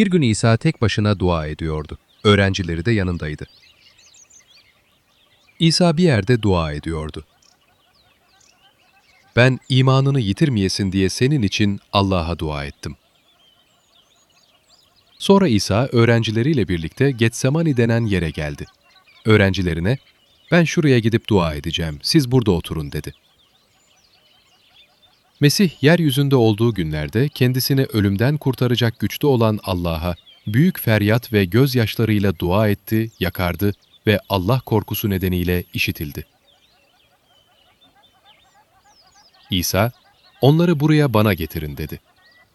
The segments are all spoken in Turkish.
Bir gün İsa tek başına dua ediyordu. Öğrencileri de yanındaydı. İsa bir yerde dua ediyordu. Ben imanını yitirmeyesin diye senin için Allah'a dua ettim. Sonra İsa öğrencileriyle birlikte Getsemani denen yere geldi. Öğrencilerine, ben şuraya gidip dua edeceğim, siz burada oturun dedi. Mesih yeryüzünde olduğu günlerde kendisini ölümden kurtaracak güçte olan Allah'a büyük feryat ve gözyaşlarıyla dua etti, yakardı ve Allah korkusu nedeniyle işitildi. İsa, onları buraya bana getirin dedi.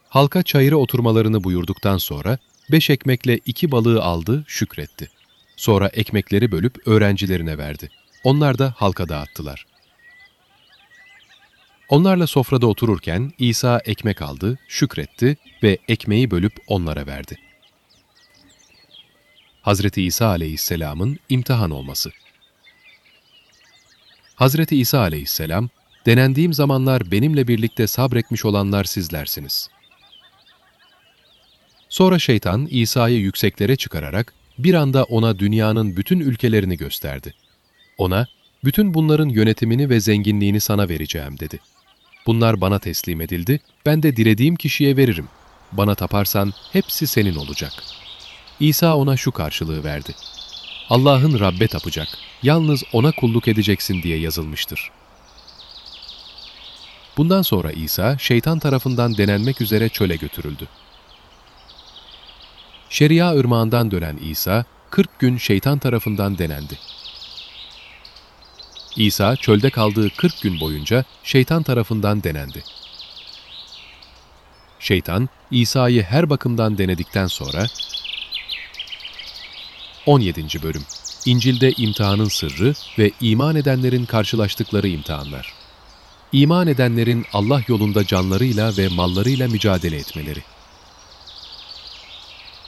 Halka çayıra oturmalarını buyurduktan sonra beş ekmekle iki balığı aldı, şükretti. Sonra ekmekleri bölüp öğrencilerine verdi. Onlar da halka dağıttılar. Onlarla sofrada otururken İsa ekmek aldı, şükretti ve ekmeği bölüp onlara verdi. Hazreti İsa aleyhisselamın imtihan olması Hazreti İsa aleyhisselam, denendiğim zamanlar benimle birlikte sabretmiş olanlar sizlersiniz. Sonra şeytan İsa'yı yükseklere çıkararak bir anda ona dünyanın bütün ülkelerini gösterdi. Ona, bütün bunların yönetimini ve zenginliğini sana vereceğim dedi. Bunlar bana teslim edildi, ben de dilediğim kişiye veririm. Bana taparsan hepsi senin olacak. İsa ona şu karşılığı verdi. Allah'ın Rabbe tapacak, yalnız ona kulluk edeceksin diye yazılmıştır. Bundan sonra İsa, şeytan tarafından denenmek üzere çöle götürüldü. Şeria ırmağından dönen İsa, 40 gün şeytan tarafından denendi. İsa çölde kaldığı 40 gün boyunca şeytan tarafından denendi. Şeytan, İsa'yı her bakımdan denedikten sonra 17. Bölüm İncil'de imtihanın sırrı ve iman edenlerin karşılaştıkları imtihanlar. İman edenlerin Allah yolunda canlarıyla ve mallarıyla mücadele etmeleri.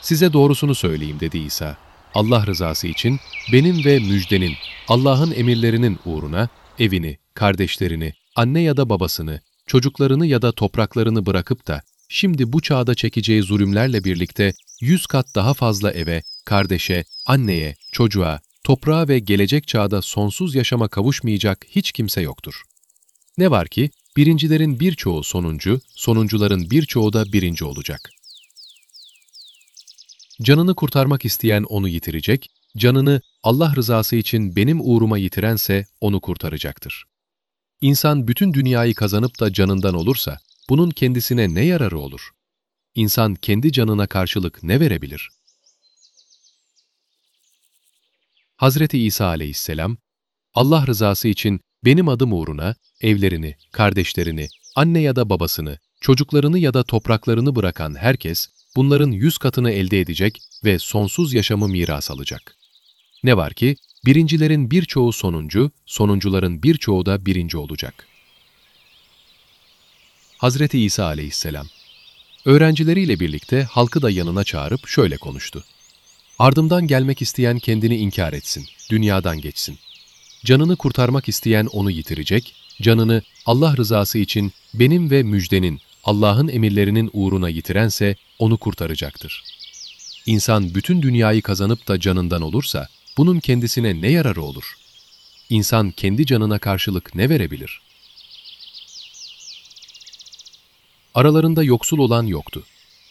Size doğrusunu söyleyeyim dedi İsa. Allah rızası için benim ve müjdenin, Allah'ın emirlerinin uğruna evini, kardeşlerini, anne ya da babasını, çocuklarını ya da topraklarını bırakıp da şimdi bu çağda çekeceği zulümlerle birlikte yüz kat daha fazla eve, kardeşe, anneye, çocuğa, toprağa ve gelecek çağda sonsuz yaşama kavuşmayacak hiç kimse yoktur. Ne var ki birincilerin birçoğu sonuncu, sonuncuların birçoğu da birinci olacak. Canını kurtarmak isteyen onu yitirecek, canını Allah rızası için benim uğruma yitirense onu kurtaracaktır. İnsan bütün dünyayı kazanıp da canından olursa, bunun kendisine ne yararı olur? İnsan kendi canına karşılık ne verebilir? Hazreti İsa aleyhisselam, Allah rızası için benim adım uğruna evlerini, kardeşlerini, anne ya da babasını, çocuklarını ya da topraklarını bırakan herkes, bunların yüz katını elde edecek ve sonsuz yaşamı miras alacak. Ne var ki, birincilerin birçoğu sonuncu, sonuncuların birçoğu da birinci olacak. Hazreti İsa aleyhisselam, öğrencileriyle birlikte halkı da yanına çağırıp şöyle konuştu. Ardımdan gelmek isteyen kendini inkar etsin, dünyadan geçsin. Canını kurtarmak isteyen onu yitirecek, canını Allah rızası için benim ve müjdenin, Allah'ın emirlerinin uğruna yitirense onu kurtaracaktır. İnsan bütün dünyayı kazanıp da canından olursa, bunun kendisine ne yararı olur? İnsan kendi canına karşılık ne verebilir? Aralarında yoksul olan yoktu.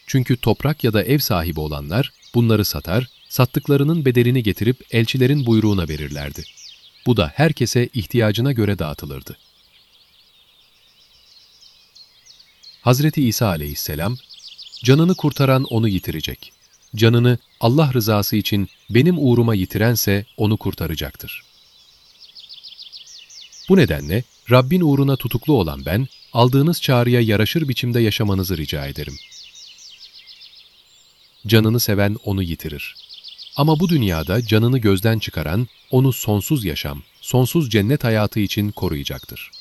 Çünkü toprak ya da ev sahibi olanlar bunları satar, sattıklarının bedelini getirip elçilerin buyruğuna verirlerdi. Bu da herkese ihtiyacına göre dağıtılırdı. Hazreti İsa aleyhisselam, canını kurtaran onu yitirecek. Canını Allah rızası için benim uğruma yitirense onu kurtaracaktır. Bu nedenle Rabbin uğruna tutuklu olan ben, aldığınız çağrıya yaraşır biçimde yaşamanızı rica ederim. Canını seven onu yitirir. Ama bu dünyada canını gözden çıkaran, onu sonsuz yaşam, sonsuz cennet hayatı için koruyacaktır.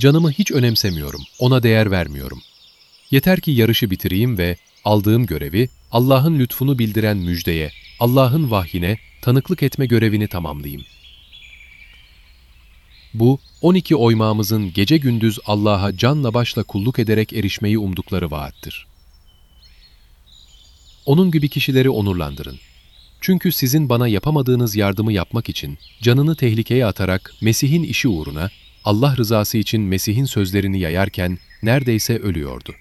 Canımı hiç önemsemiyorum, ona değer vermiyorum. Yeter ki yarışı bitireyim ve aldığım görevi Allah'ın lütfunu bildiren müjdeye, Allah'ın vahyine tanıklık etme görevini tamamlayayım. Bu, 12 oymağımızın gece gündüz Allah'a canla başla kulluk ederek erişmeyi umdukları vaattir. onun gibi kişileri onurlandırın. Çünkü sizin bana yapamadığınız yardımı yapmak için canını tehlikeye atarak Mesih'in işi uğruna Allah rızası için Mesih'in sözlerini yayarken neredeyse ölüyordu.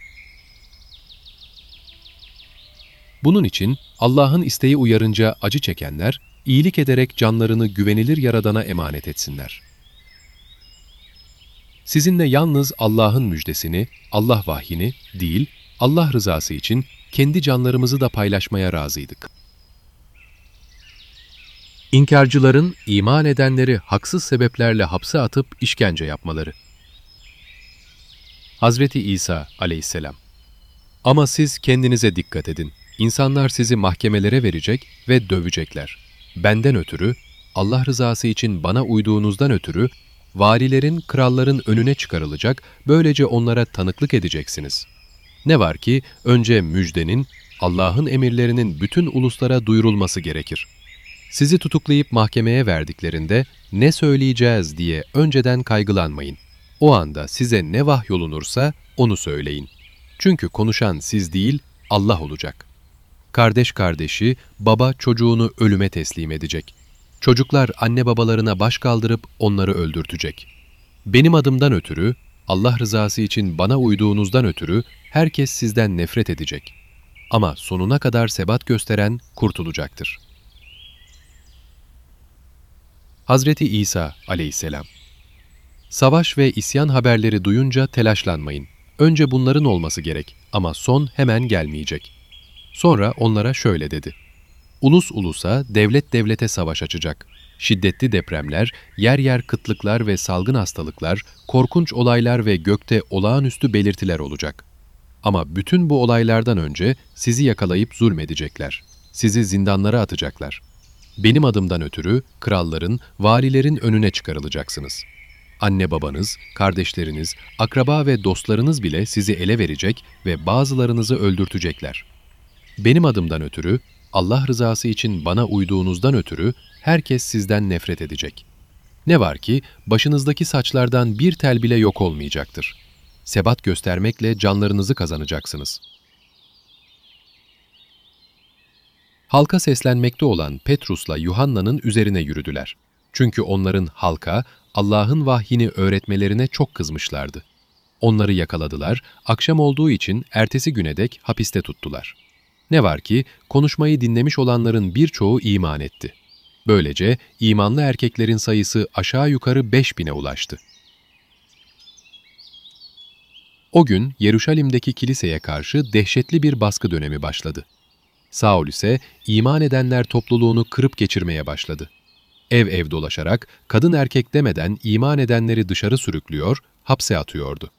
Bunun için Allah'ın isteği uyarınca acı çekenler, iyilik ederek canlarını güvenilir Yaradan'a emanet etsinler. Sizinle yalnız Allah'ın müjdesini, Allah vahyini değil, Allah rızası için kendi canlarımızı da paylaşmaya razıydık. İnkarcıların iman edenleri haksız sebeplerle hapse atıp işkence yapmaları. Hazreti İsa aleyhisselam Ama siz kendinize dikkat edin. İnsanlar sizi mahkemelere verecek ve dövecekler. Benden ötürü, Allah rızası için bana uyduğunuzdan ötürü, varilerin, kralların önüne çıkarılacak, böylece onlara tanıklık edeceksiniz. Ne var ki, önce müjdenin, Allah'ın emirlerinin bütün uluslara duyurulması gerekir. Sizi tutuklayıp mahkemeye verdiklerinde ne söyleyeceğiz diye önceden kaygılanmayın. O anda size ne vahyolunursa onu söyleyin. Çünkü konuşan siz değil, Allah olacak. Kardeş kardeşi, baba çocuğunu ölüme teslim edecek. Çocuklar anne babalarına baş kaldırıp onları öldürtecek. Benim adımdan ötürü, Allah rızası için bana uyduğunuzdan ötürü herkes sizden nefret edecek. Ama sonuna kadar sebat gösteren kurtulacaktır. Hazreti İsa aleyhisselam Savaş ve isyan haberleri duyunca telaşlanmayın. Önce bunların olması gerek ama son hemen gelmeyecek. Sonra onlara şöyle dedi. Ulus ulusa, devlet devlete savaş açacak. Şiddetli depremler, yer yer kıtlıklar ve salgın hastalıklar, korkunç olaylar ve gökte olağanüstü belirtiler olacak. Ama bütün bu olaylardan önce sizi yakalayıp zulmedecekler. Sizi zindanlara atacaklar. Benim adımdan ötürü kralların, valilerin önüne çıkarılacaksınız. Anne babanız, kardeşleriniz, akraba ve dostlarınız bile sizi ele verecek ve bazılarınızı öldürtecekler. Benim adımdan ötürü, Allah rızası için bana uyduğunuzdan ötürü herkes sizden nefret edecek. Ne var ki başınızdaki saçlardan bir tel bile yok olmayacaktır. Sebat göstermekle canlarınızı kazanacaksınız. Halka seslenmekte olan Petrus'la Yuhanna'nın üzerine yürüdüler. Çünkü onların halka Allah'ın vahyini öğretmelerine çok kızmışlardı. Onları yakaladılar, akşam olduğu için ertesi güne dek hapiste tuttular. Ne var ki konuşmayı dinlemiş olanların birçoğu iman etti. Böylece imanlı erkeklerin sayısı aşağı yukarı beş bine ulaştı. O gün Yeruşalim'deki kiliseye karşı dehşetli bir baskı dönemi başladı. Saul ise iman edenler topluluğunu kırıp geçirmeye başladı. Ev ev dolaşarak kadın erkek demeden iman edenleri dışarı sürüklüyor, hapse atıyordu.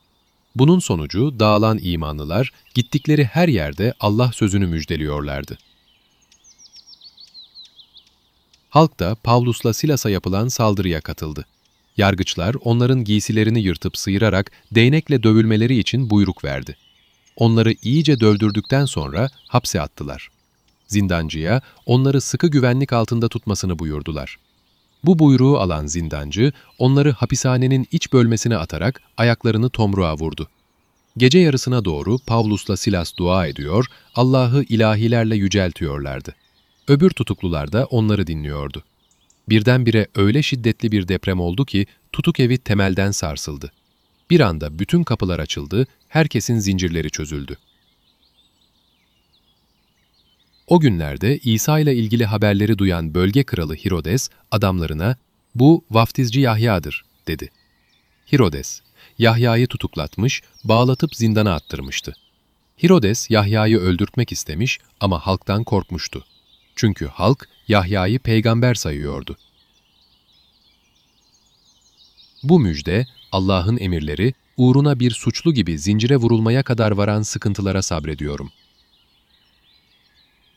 Bunun sonucu dağılan imanlılar gittikleri her yerde Allah sözünü müjdeliyorlardı. Halk da Pavlus'la Silas'a yapılan saldırıya katıldı. Yargıçlar onların giysilerini yırtıp sıyırarak değnekle dövülmeleri için buyruk verdi. Onları iyice dövdürdükten sonra hapse attılar. Zindancıya onları sıkı güvenlik altında tutmasını buyurdular. Bu buyruğu alan zindancı onları hapishanenin iç bölmesine atarak ayaklarını tomruğa vurdu. Gece yarısına doğru Pavlus'la Silas dua ediyor, Allah'ı ilahilerle yüceltiyorlardı. Öbür tutuklular da onları dinliyordu. Birdenbire öyle şiddetli bir deprem oldu ki tutuk evi temelden sarsıldı. Bir anda bütün kapılar açıldı, herkesin zincirleri çözüldü. O günlerde İsa ile ilgili haberleri duyan bölge kralı Hirodes adamlarına "Bu vaftizci Yahya'dır." dedi. Hirodes, Yahya'yı tutuklatmış, bağlatıp zindana attırmıştı. Hirodes Yahya'yı öldürtmek istemiş ama halktan korkmuştu. Çünkü halk Yahya'yı peygamber sayıyordu. Bu müjde, Allah'ın emirleri, uğruna bir suçlu gibi zincire vurulmaya kadar varan sıkıntılara sabrediyorum.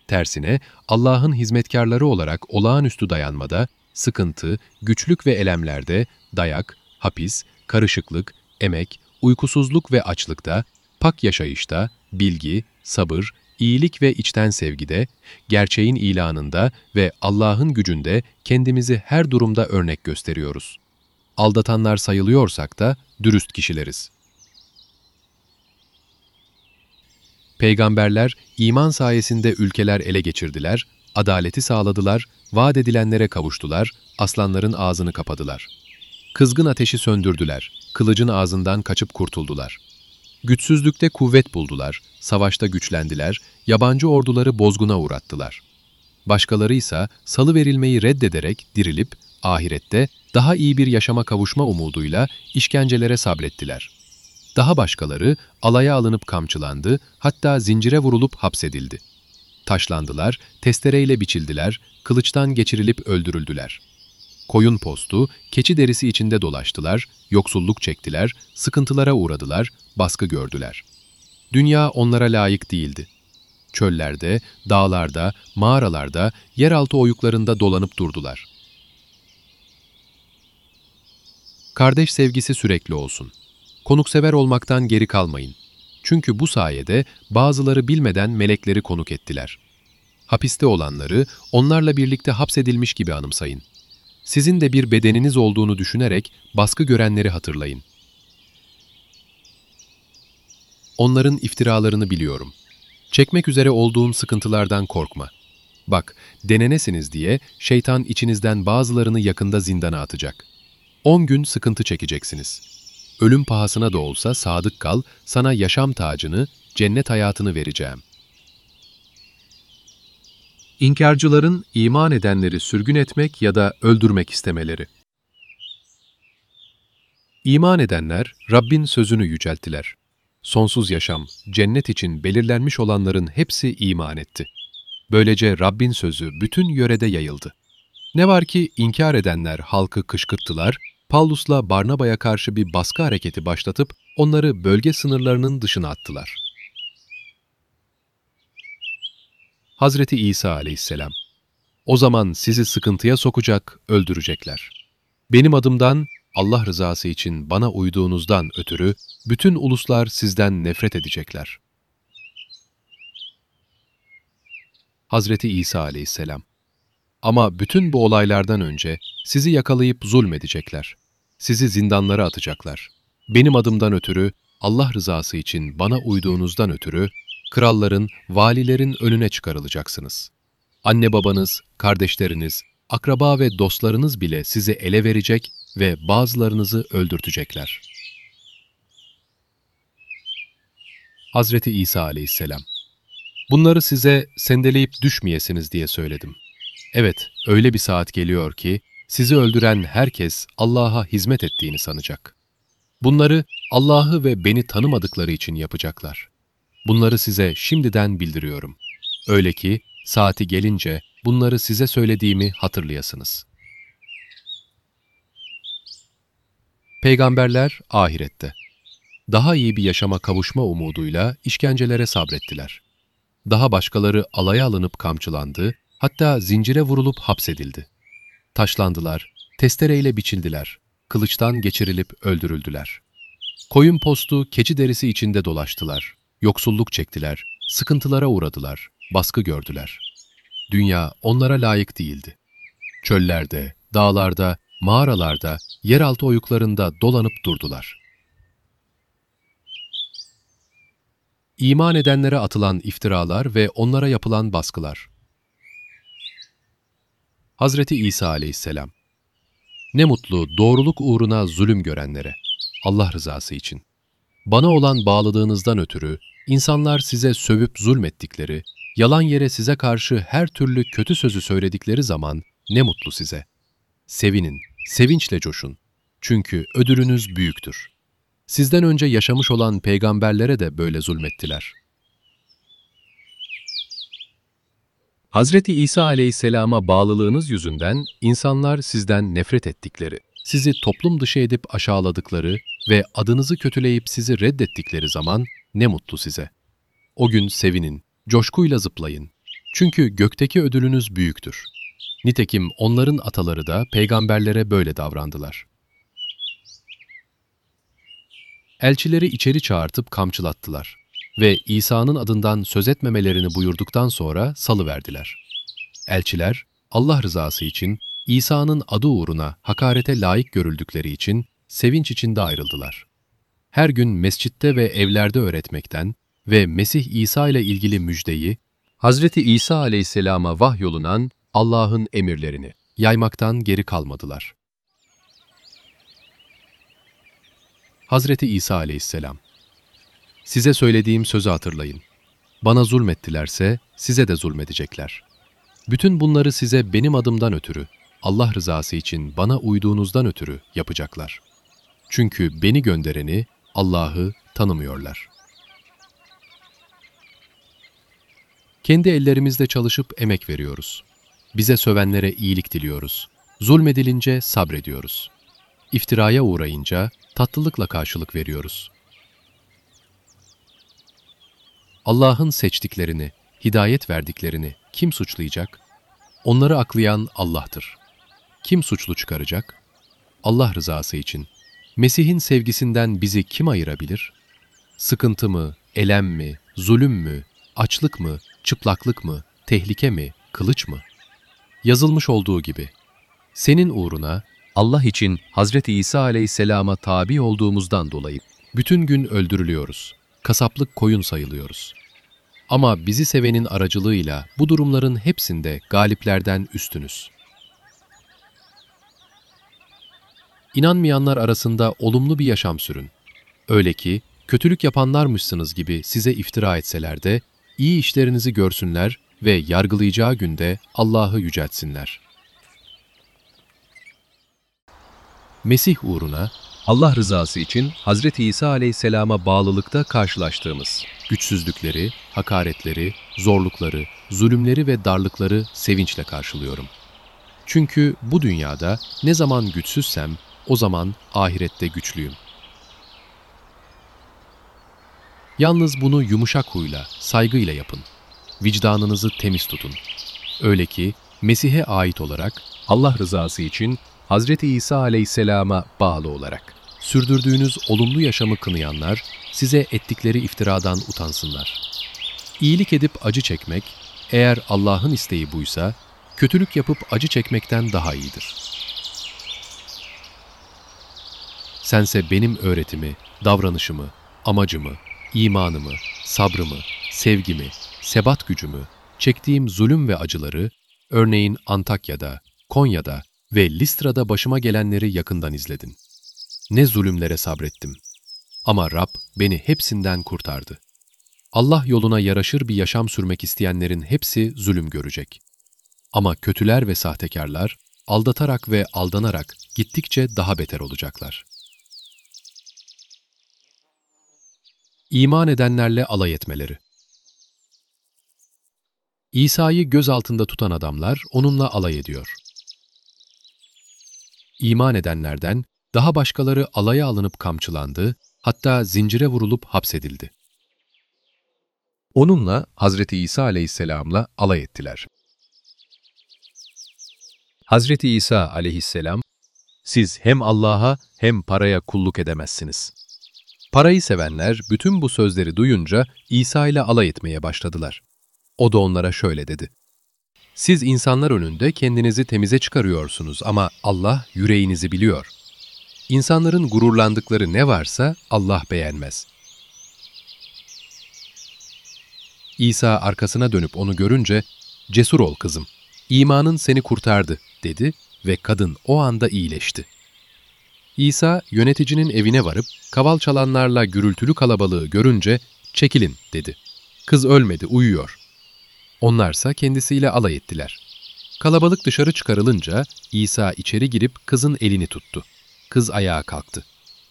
Tersine Allah'ın hizmetkarları olarak olağanüstü dayanmada, sıkıntı, güçlük ve elemlerde, dayak, hapis, karışıklık, emek, uykusuzluk ve açlıkta, pak yaşayışta, bilgi, sabır, iyilik ve içten sevgide, gerçeğin ilanında ve Allah'ın gücünde kendimizi her durumda örnek gösteriyoruz. Aldatanlar sayılıyorsak da dürüst kişileriz. Peygamberler iman sayesinde ülkeler ele geçirdiler, adaleti sağladılar, vaat edilenlere kavuştular, aslanların ağzını kapadılar. Kızgın ateşi söndürdüler, kılıcın ağzından kaçıp kurtuldular. Güçsüzlükte kuvvet buldular, savaşta güçlendiler, yabancı orduları bozguna uğrattılar. Başkaları ise salı verilmeyi reddederek dirilip ahirette daha iyi bir yaşama kavuşma umuduyla işkencelere sabrettiler. Daha başkaları alaya alınıp kamçılandı, hatta zincire vurulup hapsedildi. Taşlandılar, testereyle biçildiler, kılıçtan geçirilip öldürüldüler. Koyun postu, keçi derisi içinde dolaştılar, yoksulluk çektiler, sıkıntılara uğradılar, baskı gördüler. Dünya onlara layık değildi. Çöllerde, dağlarda, mağaralarda, yeraltı oyuklarında dolanıp durdular. Kardeş sevgisi sürekli olsun. Konuksever olmaktan geri kalmayın. Çünkü bu sayede bazıları bilmeden melekleri konuk ettiler. Hapiste olanları onlarla birlikte hapsedilmiş gibi anımsayın. Sizin de bir bedeniniz olduğunu düşünerek baskı görenleri hatırlayın. Onların iftiralarını biliyorum. Çekmek üzere olduğun sıkıntılardan korkma. Bak, denenesiniz diye şeytan içinizden bazılarını yakında zindana atacak. On gün sıkıntı çekeceksiniz. Ölüm pahasına da olsa sadık kal, sana yaşam tacını, cennet hayatını vereceğim. İnkarcıların iman edenleri sürgün etmek ya da öldürmek istemeleri. İman edenler Rabbin sözünü yücelttiler. Sonsuz yaşam, cennet için belirlenmiş olanların hepsi iman etti. Böylece Rabbin sözü bütün yörede yayıldı. Ne var ki inkar edenler halkı kışkırttılar, Paulus'la Barnaba'ya karşı bir baskı hareketi başlatıp onları bölge sınırlarının dışına attılar. Hazreti İsa aleyhisselam O zaman sizi sıkıntıya sokacak, öldürecekler. Benim adımdan Allah rızası için bana uyduğunuzdan ötürü bütün uluslar sizden nefret edecekler. Hazreti İsa aleyhisselam Ama bütün bu olaylardan önce sizi yakalayıp zulmedecekler. Sizi zindanlara atacaklar. Benim adımdan ötürü, Allah rızası için bana uyduğunuzdan ötürü, kralların, valilerin önüne çıkarılacaksınız. Anne babanız, kardeşleriniz, akraba ve dostlarınız bile sizi ele verecek ve bazılarınızı öldürtecekler. Hazreti İsa aleyhisselam Bunları size sendeleyip düşmeyesiniz diye söyledim. Evet, öyle bir saat geliyor ki, sizi öldüren herkes Allah'a hizmet ettiğini sanacak. Bunları Allah'ı ve beni tanımadıkları için yapacaklar. Bunları size şimdiden bildiriyorum. Öyle ki saati gelince bunları size söylediğimi hatırlayasınız. Peygamberler ahirette. Daha iyi bir yaşama kavuşma umuduyla işkencelere sabrettiler. Daha başkaları alaya alınıp kamçılandı, hatta zincire vurulup hapsedildi. Taşlandılar, testereyle biçildiler, kılıçtan geçirilip öldürüldüler. Koyun postu keçi derisi içinde dolaştılar, yoksulluk çektiler, sıkıntılara uğradılar, baskı gördüler. Dünya onlara layık değildi. Çöllerde, dağlarda, mağaralarda, yeraltı oyuklarında dolanıp durdular. İman edenlere atılan iftiralar ve onlara yapılan baskılar. Hazreti İsa aleyhisselam Ne mutlu doğruluk uğruna zulüm görenlere, Allah rızası için. Bana olan bağlılığınızdan ötürü, insanlar size sövüp zulmettikleri, yalan yere size karşı her türlü kötü sözü söyledikleri zaman ne mutlu size. Sevinin, sevinçle coşun. Çünkü ödülünüz büyüktür. Sizden önce yaşamış olan peygamberlere de böyle zulmettiler. Hazreti İsa aleyhisselama bağlılığınız yüzünden insanlar sizden nefret ettikleri, sizi toplum dışı edip aşağıladıkları ve adınızı kötüleyip sizi reddettikleri zaman ne mutlu size. O gün sevinin, coşkuyla zıplayın. Çünkü gökteki ödülünüz büyüktür. Nitekim onların ataları da peygamberlere böyle davrandılar. Elçileri içeri çağırtıp kamçılattılar ve İsa'nın adından söz etmemelerini buyurduktan sonra salıverdiler. Elçiler, Allah rızası için, İsa'nın adı uğruna hakarete layık görüldükleri için sevinç içinde ayrıldılar. Her gün mescitte ve evlerde öğretmekten, ve Mesih İsa ile ilgili müjdeyi, Hazreti İsa aleyhisselama vahyolunan Allah'ın emirlerini yaymaktan geri kalmadılar. Hazreti İsa aleyhisselam Size söylediğim sözü hatırlayın. Bana zulmettilerse size de zulmedecekler. Bütün bunları size benim adımdan ötürü, Allah rızası için bana uyduğunuzdan ötürü yapacaklar. Çünkü beni göndereni, Allah'ı tanımıyorlar. Kendi ellerimizle çalışıp emek veriyoruz. Bize sövenlere iyilik diliyoruz. Zulmedilince sabrediyoruz. İftiraya uğrayınca tatlılıkla karşılık veriyoruz. Allah'ın seçtiklerini, hidayet verdiklerini kim suçlayacak? Onları aklayan Allah'tır. Kim suçlu çıkaracak? Allah rızası için. Mesih'in sevgisinden bizi kim ayırabilir? Sıkıntı mı, elem mi, zulüm mü, açlık mı, çıplaklık mı, tehlike mi, kılıç mı? Yazılmış olduğu gibi, senin uğruna Allah için Hazreti İsa aleyhisselama tabi olduğumuzdan dolayı bütün gün öldürülüyoruz. Kasaplık koyun sayılıyoruz. Ama bizi sevenin aracılığıyla bu durumların hepsinde galiplerden üstünüz. İnanmayanlar arasında olumlu bir yaşam sürün. Öyle ki, kötülük yapanlarmışsınız gibi size iftira etseler de, iyi işlerinizi görsünler ve yargılayacağı günde Allah'ı yüceltsinler. Mesih uğruna, Allah rızası için Hazreti İsa aleyhisselama bağlılıkta karşılaştığımız güçsüzlükleri, hakaretleri, zorlukları, zulümleri ve darlıkları sevinçle karşılıyorum. Çünkü bu dünyada ne zaman güçsüzsem o zaman ahirette güçlüyüm. Yalnız bunu yumuşak huyla, saygıyla yapın. Vicdanınızı temiz tutun. Öyle ki Mesih'e ait olarak Allah rızası için Hazreti İsa aleyhisselama bağlı olarak sürdürdüğünüz olumlu yaşamı kınayanlar size ettikleri iftiradan utansınlar. İyilik edip acı çekmek, eğer Allah'ın isteği buysa, kötülük yapıp acı çekmekten daha iyidir. Sense benim öğretimi, davranışımı, amacımı, imanımı, sabrımı, sevgimi, sebat gücümü, çektiğim zulüm ve acıları, örneğin Antakya'da, Konya'da ve Listra'da başıma gelenleri yakından izledin. Ne zulümlere sabrettim. Ama Rab beni hepsinden kurtardı. Allah yoluna yaraşır bir yaşam sürmek isteyenlerin hepsi zulüm görecek. Ama kötüler ve sahtekarlar, aldatarak ve aldanarak gittikçe daha beter olacaklar. İman edenlerle alay etmeleri İsa'yı göz altında tutan adamlar onunla alay ediyor. İman edenlerden daha başkaları alaya alınıp kamçılandı, hatta zincire vurulup hapsedildi. Onunla Hazreti İsa aleyhisselamla alay ettiler. Hazreti İsa aleyhisselam, siz hem Allah'a hem paraya kulluk edemezsiniz. Parayı sevenler bütün bu sözleri duyunca İsa ile alay etmeye başladılar. O da onlara şöyle dedi. Siz insanlar önünde kendinizi temize çıkarıyorsunuz ama Allah yüreğinizi biliyor. İnsanların gururlandıkları ne varsa Allah beğenmez. İsa arkasına dönüp onu görünce, ''Cesur ol kızım, imanın seni kurtardı.'' dedi ve kadın o anda iyileşti. İsa yöneticinin evine varıp kaval çalanlarla gürültülü kalabalığı görünce ''Çekilin.'' dedi. Kız ölmedi, uyuyor. Onlarsa kendisiyle alay ettiler. Kalabalık dışarı çıkarılınca İsa içeri girip kızın elini tuttu. Kız ayağa kalktı.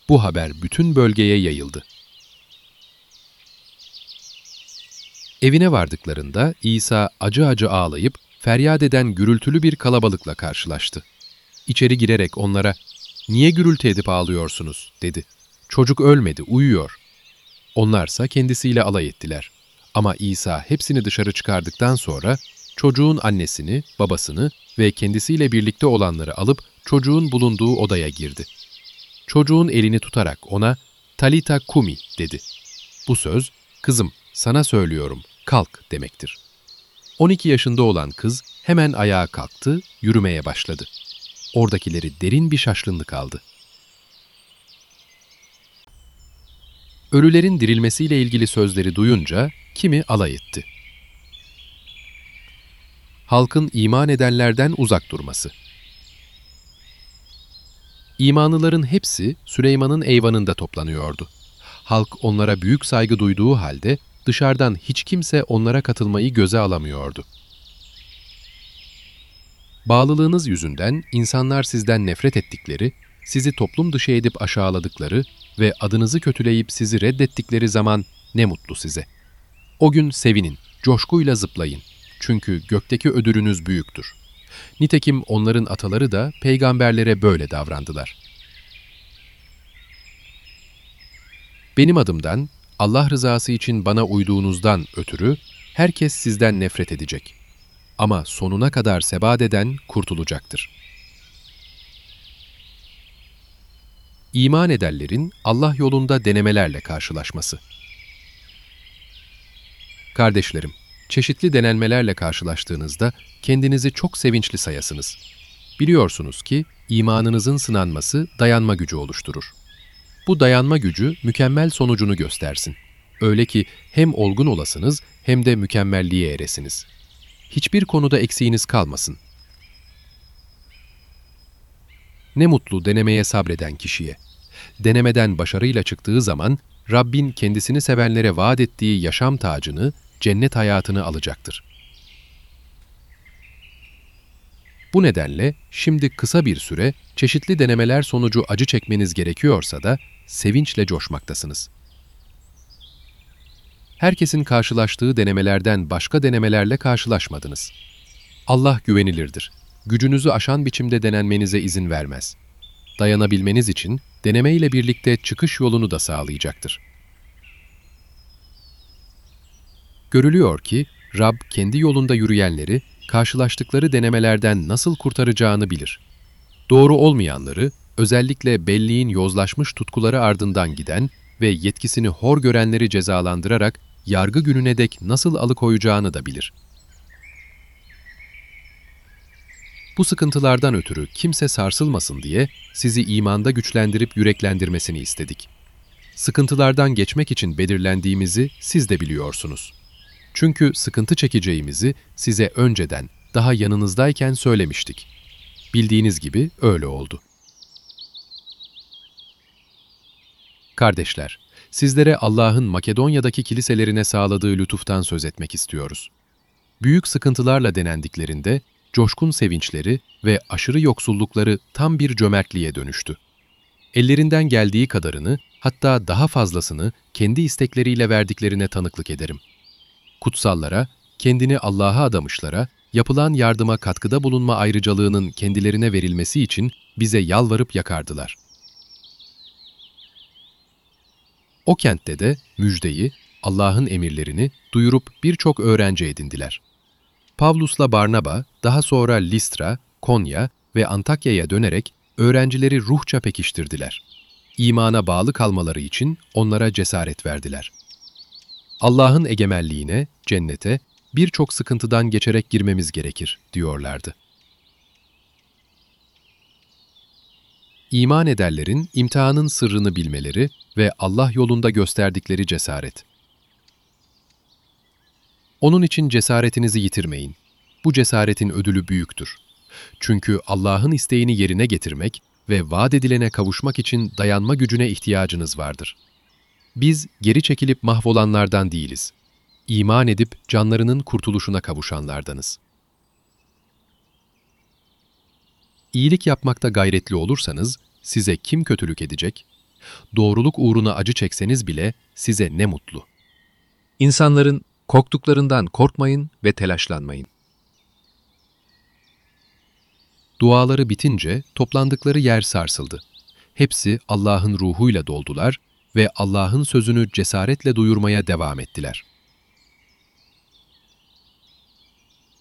Bu haber bütün bölgeye yayıldı. Evine vardıklarında İsa acı acı ağlayıp feryat eden gürültülü bir kalabalıkla karşılaştı. İçeri girerek onlara ''Niye gürültü edip ağlıyorsunuz?'' dedi. ''Çocuk ölmedi, uyuyor.'' Onlarsa kendisiyle alay ettiler. Ama İsa hepsini dışarı çıkardıktan sonra çocuğun annesini, babasını ve kendisiyle birlikte olanları alıp çocuğun bulunduğu odaya girdi. Çocuğun elini tutarak ona Talita Kumi dedi. Bu söz, kızım sana söylüyorum, kalk demektir. 12 yaşında olan kız hemen ayağa kalktı, yürümeye başladı. Oradakileri derin bir şaşkınlık aldı. Ölülerin dirilmesiyle ilgili sözleri duyunca kimi alay etti. Halkın iman edenlerden uzak durması. İmanlıların hepsi Süleyman'ın eyvanında toplanıyordu. Halk onlara büyük saygı duyduğu halde dışarıdan hiç kimse onlara katılmayı göze alamıyordu. Bağlılığınız yüzünden insanlar sizden nefret ettikleri, sizi toplum dışı edip aşağıladıkları ve adınızı kötüleyip sizi reddettikleri zaman ne mutlu size. O gün sevinin, coşkuyla zıplayın. Çünkü gökteki ödülünüz büyüktür. Nitekim onların ataları da peygamberlere böyle davrandılar. Benim adımdan, Allah rızası için bana uyduğunuzdan ötürü herkes sizden nefret edecek. Ama sonuna kadar sebat eden kurtulacaktır. İman ederlerin Allah yolunda denemelerle karşılaşması. Kardeşlerim, çeşitli denenmelerle karşılaştığınızda kendinizi çok sevinçli sayasınız. Biliyorsunuz ki imanınızın sınanması dayanma gücü oluşturur. Bu dayanma gücü mükemmel sonucunu göstersin. Öyle ki hem olgun olasınız hem de mükemmelliğe eresiniz. Hiçbir konuda eksiğiniz kalmasın. Ne mutlu denemeye sabreden kişiye. Denemeden başarıyla çıktığı zaman Rabbin kendisini sevenlere vaat ettiği yaşam tacını, cennet hayatını alacaktır. Bu nedenle şimdi kısa bir süre çeşitli denemeler sonucu acı çekmeniz gerekiyorsa da sevinçle coşmaktasınız. Herkesin karşılaştığı denemelerden başka denemelerle karşılaşmadınız. Allah güvenilirdir. Gücünüzü aşan biçimde denenmenize izin vermez. Dayanabilmeniz için deneme ile birlikte çıkış yolunu da sağlayacaktır. Görülüyor ki Rab kendi yolunda yürüyenleri karşılaştıkları denemelerden nasıl kurtaracağını bilir. Doğru olmayanları, özellikle belliğin yozlaşmış tutkuları ardından giden ve yetkisini hor görenleri cezalandırarak yargı gününe dek nasıl alıkoyacağını da bilir. Bu sıkıntılardan ötürü kimse sarsılmasın diye sizi imanda güçlendirip yüreklendirmesini istedik. Sıkıntılardan geçmek için belirlendiğimizi siz de biliyorsunuz. Çünkü sıkıntı çekeceğimizi size önceden, daha yanınızdayken söylemiştik. Bildiğiniz gibi öyle oldu. Kardeşler, sizlere Allah'ın Makedonya'daki kiliselerine sağladığı lütuftan söz etmek istiyoruz. Büyük sıkıntılarla denendiklerinde coşkun sevinçleri ve aşırı yoksullukları tam bir cömertliğe dönüştü. Ellerinden geldiği kadarını, hatta daha fazlasını kendi istekleriyle verdiklerine tanıklık ederim. Kutsallara, kendini Allah'a adamışlara, yapılan yardıma katkıda bulunma ayrıcalığının kendilerine verilmesi için bize yalvarıp yakardılar. O kentte de müjdeyi, Allah'ın emirlerini duyurup birçok öğrenci edindiler. Pavlus'la Barnaba daha sonra Listra, Konya ve Antakya'ya dönerek öğrencileri ruhça pekiştirdiler. İmana bağlı kalmaları için onlara cesaret verdiler. Allah'ın egemenliğine, cennete birçok sıkıntıdan geçerek girmemiz gerekir diyorlardı. İman ederlerin imtihanın sırrını bilmeleri ve Allah yolunda gösterdikleri cesaret. Onun için cesaretinizi yitirmeyin. Bu cesaretin ödülü büyüktür. Çünkü Allah'ın isteğini yerine getirmek ve vaat edilene kavuşmak için dayanma gücüne ihtiyacınız vardır. Biz geri çekilip mahvolanlardan değiliz. İman edip canlarının kurtuluşuna kavuşanlardanız. İyilik yapmakta gayretli olursanız size kim kötülük edecek? Doğruluk uğruna acı çekseniz bile size ne mutlu. İnsanların korktuklarından korkmayın ve telaşlanmayın. Duaları bitince toplandıkları yer sarsıldı. Hepsi Allah'ın ruhuyla doldular ve Allah'ın sözünü cesaretle duyurmaya devam ettiler.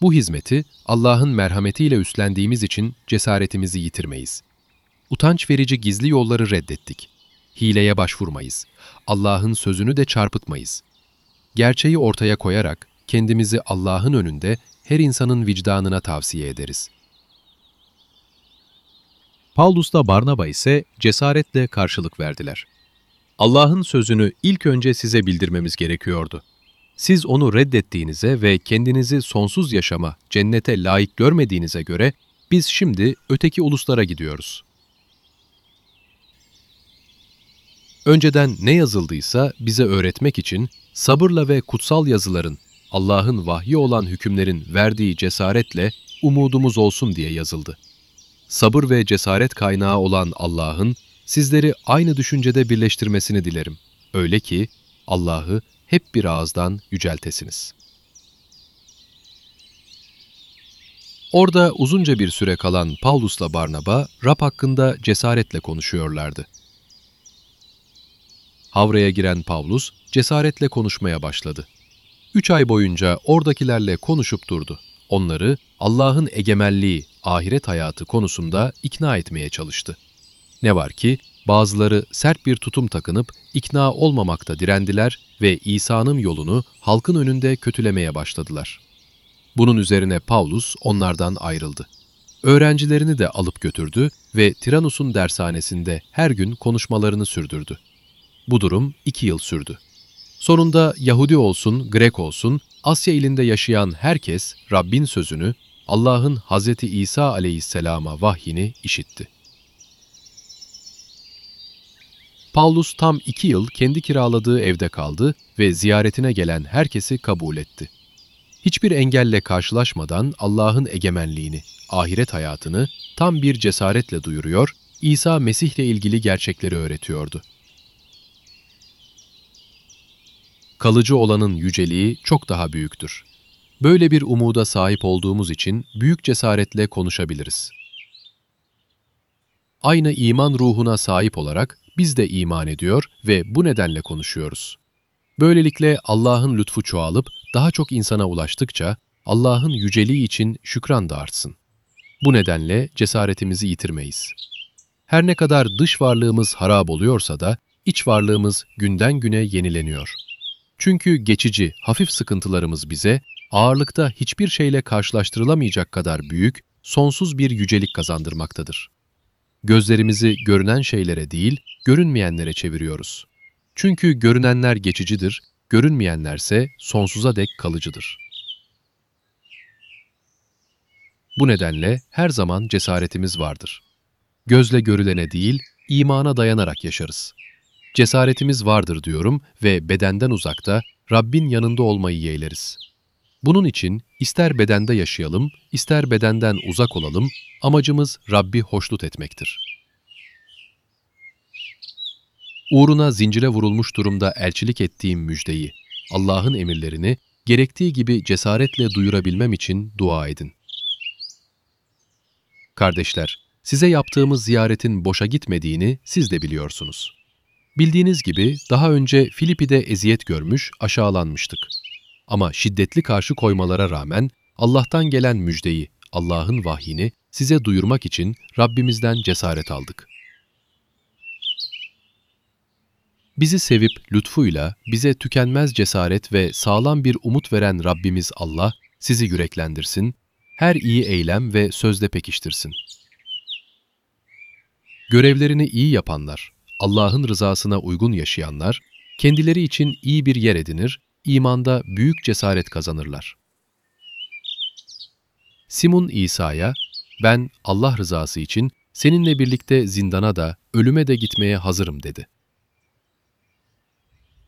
Bu hizmeti Allah'ın merhametiyle üstlendiğimiz için cesaretimizi yitirmeyiz. Utanç verici gizli yolları reddettik. Hileye başvurmayız. Allah'ın sözünü de çarpıtmayız. Gerçeği ortaya koyarak kendimizi Allah'ın önünde her insanın vicdanına tavsiye ederiz. Paulus'la Barnaba ise cesaretle karşılık verdiler. Allah'ın sözünü ilk önce size bildirmemiz gerekiyordu. Siz onu reddettiğinize ve kendinizi sonsuz yaşama, cennete layık görmediğinize göre biz şimdi öteki uluslara gidiyoruz. Önceden ne yazıldıysa bize öğretmek için sabırla ve kutsal yazıların, Allah'ın vahyi olan hükümlerin verdiği cesaretle umudumuz olsun diye yazıldı. Sabır ve cesaret kaynağı olan Allah'ın sizleri aynı düşüncede birleştirmesini dilerim. Öyle ki Allah'ı hep bir ağızdan yüceltesiniz. Orada uzunca bir süre kalan Paulus'la Barnaba, Rab hakkında cesaretle konuşuyorlardı. Havraya giren Paulus, cesaretle konuşmaya başladı. Üç ay boyunca oradakilerle konuşup durdu. Onları Allah'ın egemenliği, ahiret hayatı konusunda ikna etmeye çalıştı. Ne var ki bazıları sert bir tutum takınıp ikna olmamakta direndiler ve İsa'nın yolunu halkın önünde kötülemeye başladılar. Bunun üzerine Paulus onlardan ayrıldı. Öğrencilerini de alıp götürdü ve Tiranus'un dershanesinde her gün konuşmalarını sürdürdü. Bu durum iki yıl sürdü. Sonunda Yahudi olsun, Grek olsun, Asya ilinde yaşayan herkes Rabbin sözünü, Allah'ın Hz. İsa aleyhisselama vahyini işitti. Paulus tam iki yıl kendi kiraladığı evde kaldı ve ziyaretine gelen herkesi kabul etti. Hiçbir engelle karşılaşmadan Allah'ın egemenliğini, ahiret hayatını tam bir cesaretle duyuruyor, İsa Mesih'le ilgili gerçekleri öğretiyordu. Kalıcı olanın yüceliği çok daha büyüktür. Böyle bir umuda sahip olduğumuz için büyük cesaretle konuşabiliriz. Aynı iman ruhuna sahip olarak biz de iman ediyor ve bu nedenle konuşuyoruz. Böylelikle Allah'ın lütfu çoğalıp daha çok insana ulaştıkça Allah'ın yüceliği için şükran da artsın. Bu nedenle cesaretimizi yitirmeyiz. Her ne kadar dış varlığımız harap oluyorsa da iç varlığımız günden güne yenileniyor. Çünkü geçici, hafif sıkıntılarımız bize ağırlıkta hiçbir şeyle karşılaştırılamayacak kadar büyük, sonsuz bir yücelik kazandırmaktadır. Gözlerimizi görünen şeylere değil, görünmeyenlere çeviriyoruz. Çünkü görünenler geçicidir, görünmeyenlerse sonsuza dek kalıcıdır. Bu nedenle her zaman cesaretimiz vardır. Gözle görülene değil, imana dayanarak yaşarız. Cesaretimiz vardır diyorum ve bedenden uzakta, Rabbin yanında olmayı yeğleriz. Bunun için ister bedende yaşayalım, ister bedenden uzak olalım, amacımız Rabbi hoşnut etmektir. Uğruna zincire vurulmuş durumda elçilik ettiğim müjdeyi, Allah'ın emirlerini gerektiği gibi cesaretle duyurabilmem için dua edin. Kardeşler, size yaptığımız ziyaretin boşa gitmediğini siz de biliyorsunuz. Bildiğiniz gibi daha önce Filipi'de eziyet görmüş, aşağılanmıştık. Ama şiddetli karşı koymalara rağmen Allah'tan gelen müjdeyi, Allah'ın vahyini size duyurmak için Rabbimizden cesaret aldık. Bizi sevip lütfuyla bize tükenmez cesaret ve sağlam bir umut veren Rabbimiz Allah sizi yüreklendirsin, her iyi eylem ve sözde pekiştirsin. Görevlerini iyi yapanlar, Allah'ın rızasına uygun yaşayanlar, kendileri için iyi bir yer edinir, imanda büyük cesaret kazanırlar. Simon İsa'ya, ben Allah rızası için seninle birlikte zindana da, ölüme de gitmeye hazırım dedi.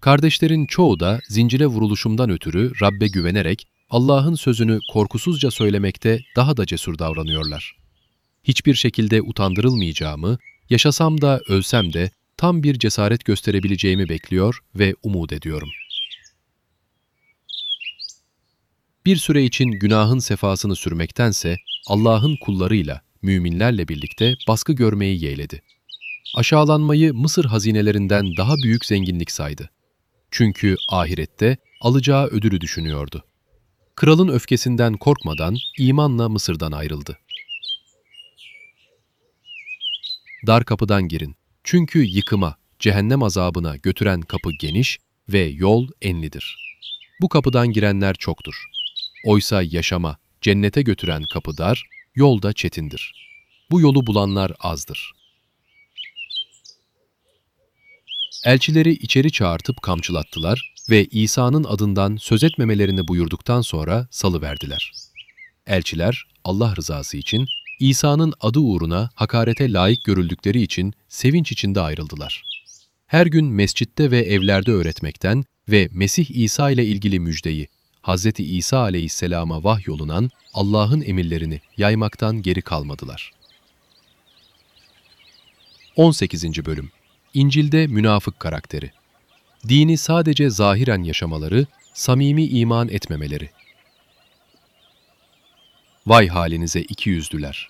Kardeşlerin çoğu da zincire vuruluşumdan ötürü Rabbe güvenerek Allah'ın sözünü korkusuzca söylemekte daha da cesur davranıyorlar. Hiçbir şekilde utandırılmayacağımı, yaşasam da ölsem de tam bir cesaret gösterebileceğimi bekliyor ve umut ediyorum. Bir süre için günahın sefasını sürmektense Allah'ın kullarıyla, müminlerle birlikte baskı görmeyi yeğledi. Aşağılanmayı Mısır hazinelerinden daha büyük zenginlik saydı. Çünkü ahirette alacağı ödülü düşünüyordu. Kralın öfkesinden korkmadan imanla Mısır'dan ayrıldı. Dar kapıdan girin. Çünkü yıkıma, cehennem azabına götüren kapı geniş ve yol enlidir. Bu kapıdan girenler çoktur. Oysa yaşama, cennete götüren kapı dar, yol da çetindir. Bu yolu bulanlar azdır. Elçileri içeri çağırtıp kamçılattılar ve İsa'nın adından söz etmemelerini buyurduktan sonra salıverdiler. Elçiler Allah rızası için İsa'nın adı uğruna hakarete layık görüldükleri için sevinç içinde ayrıldılar. Her gün mescitte ve evlerde öğretmekten ve Mesih İsa ile ilgili müjdeyi, Hz. İsa aleyhisselama vahyolunan Allah'ın emirlerini yaymaktan geri kalmadılar. 18. Bölüm İncil'de münafık karakteri Dini sadece zahiren yaşamaları, samimi iman etmemeleri. Vay halinize iki yüzlüler!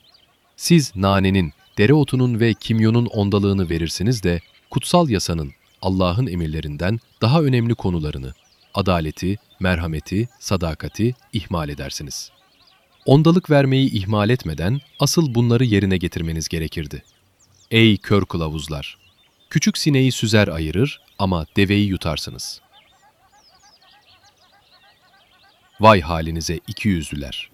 Siz nanenin, dereotunun ve kimyonun ondalığını verirsiniz de, kutsal yasanın, Allah'ın emirlerinden daha önemli konularını, adaleti, merhameti, sadakati ihmal edersiniz. Ondalık vermeyi ihmal etmeden asıl bunları yerine getirmeniz gerekirdi. Ey kör kılavuzlar! Küçük sineği süzer ayırır ama deveyi yutarsınız. Vay halinize iki yüzlüler!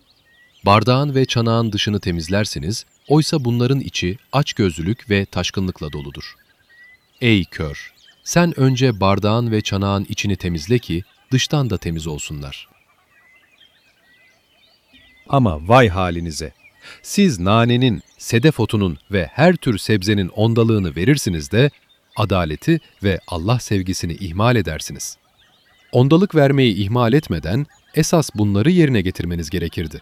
Bardağın ve çanağın dışını temizlersiniz, oysa bunların içi açgözlülük ve taşkınlıkla doludur. Ey kör! Sen önce bardağın ve çanağın içini temizle ki dıştan da temiz olsunlar. Ama vay halinize! Siz nanenin, sedef otunun ve her tür sebzenin ondalığını verirsiniz de adaleti ve Allah sevgisini ihmal edersiniz. Ondalık vermeyi ihmal etmeden esas bunları yerine getirmeniz gerekirdi.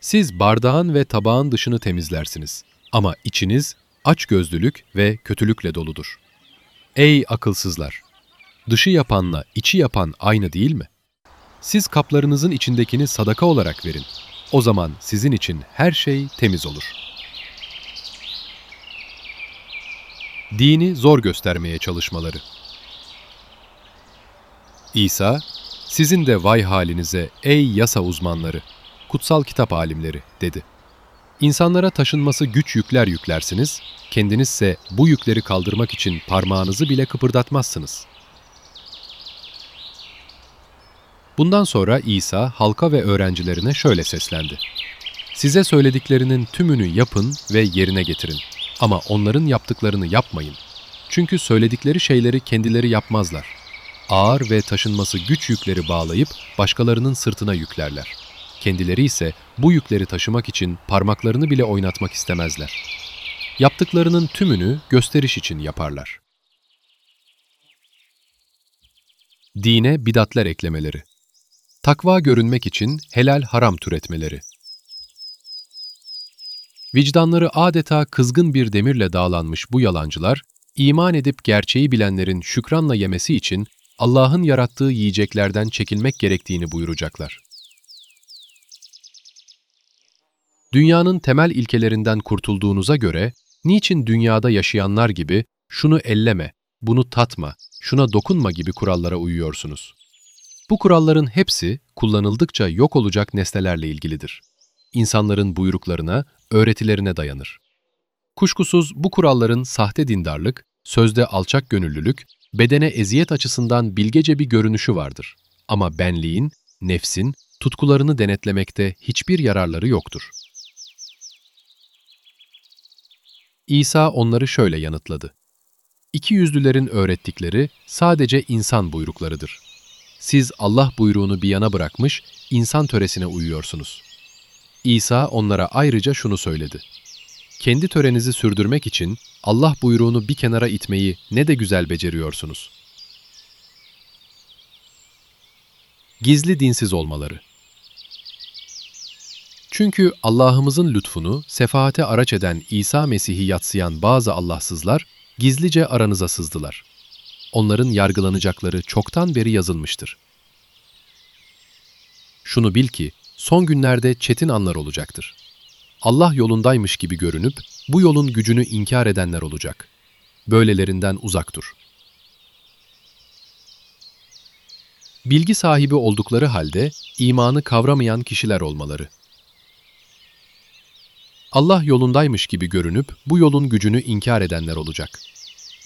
Siz bardağın ve tabağın dışını temizlersiniz ama içiniz açgözlülük ve kötülükle doludur. Ey akılsızlar! Dışı yapanla içi yapan aynı değil mi? Siz kaplarınızın içindekini sadaka olarak verin. O zaman sizin için her şey temiz olur. Dini zor göstermeye çalışmaları İsa, sizin de vay halinize ey yasa uzmanları, kutsal kitap alimleri dedi. İnsanlara taşınması güç yükler yüklersiniz, kendinizse bu yükleri kaldırmak için parmağınızı bile kıpırdatmazsınız. Bundan sonra İsa halka ve öğrencilerine şöyle seslendi. Size söylediklerinin tümünü yapın ve yerine getirin. Ama onların yaptıklarını yapmayın. Çünkü söyledikleri şeyleri kendileri yapmazlar. Ağır ve taşınması güç yükleri bağlayıp başkalarının sırtına yüklerler. Kendileri ise bu yükleri taşımak için parmaklarını bile oynatmak istemezler. Yaptıklarının tümünü gösteriş için yaparlar. Dine bidatler eklemeleri Takva görünmek için helal haram türetmeleri Vicdanları adeta kızgın bir demirle dağlanmış bu yalancılar, iman edip gerçeği bilenlerin şükranla yemesi için Allah'ın yarattığı yiyeceklerden çekilmek gerektiğini buyuracaklar. Dünyanın temel ilkelerinden kurtulduğunuza göre, niçin dünyada yaşayanlar gibi şunu elleme, bunu tatma, şuna dokunma gibi kurallara uyuyorsunuz? Bu kuralların hepsi kullanıldıkça yok olacak nesnelerle ilgilidir. İnsanların buyruklarına, öğretilerine dayanır. Kuşkusuz bu kuralların sahte dindarlık, sözde alçak gönüllülük, bedene eziyet açısından bilgece bir görünüşü vardır. Ama benliğin, nefsin, tutkularını denetlemekte hiçbir yararları yoktur. İsa onları şöyle yanıtladı. İki yüzlülerin öğrettikleri sadece insan buyruklarıdır. Siz Allah buyruğunu bir yana bırakmış, insan töresine uyuyorsunuz. İsa onlara ayrıca şunu söyledi. Kendi törenizi sürdürmek için Allah buyruğunu bir kenara itmeyi ne de güzel beceriyorsunuz. Gizli dinsiz olmaları Çünkü Allah'ımızın lütfunu sefahate araç eden İsa Mesih'i yatsıyan bazı Allahsızlar gizlice aranıza sızdılar. Onların yargılanacakları çoktan beri yazılmıştır. Şunu bil ki, son günlerde çetin anlar olacaktır. Allah yolundaymış gibi görünüp bu yolun gücünü inkar edenler olacak. Böylelerinden uzak dur. Bilgi sahibi oldukları halde imanı kavramayan kişiler olmaları. Allah yolundaymış gibi görünüp bu yolun gücünü inkar edenler olacak.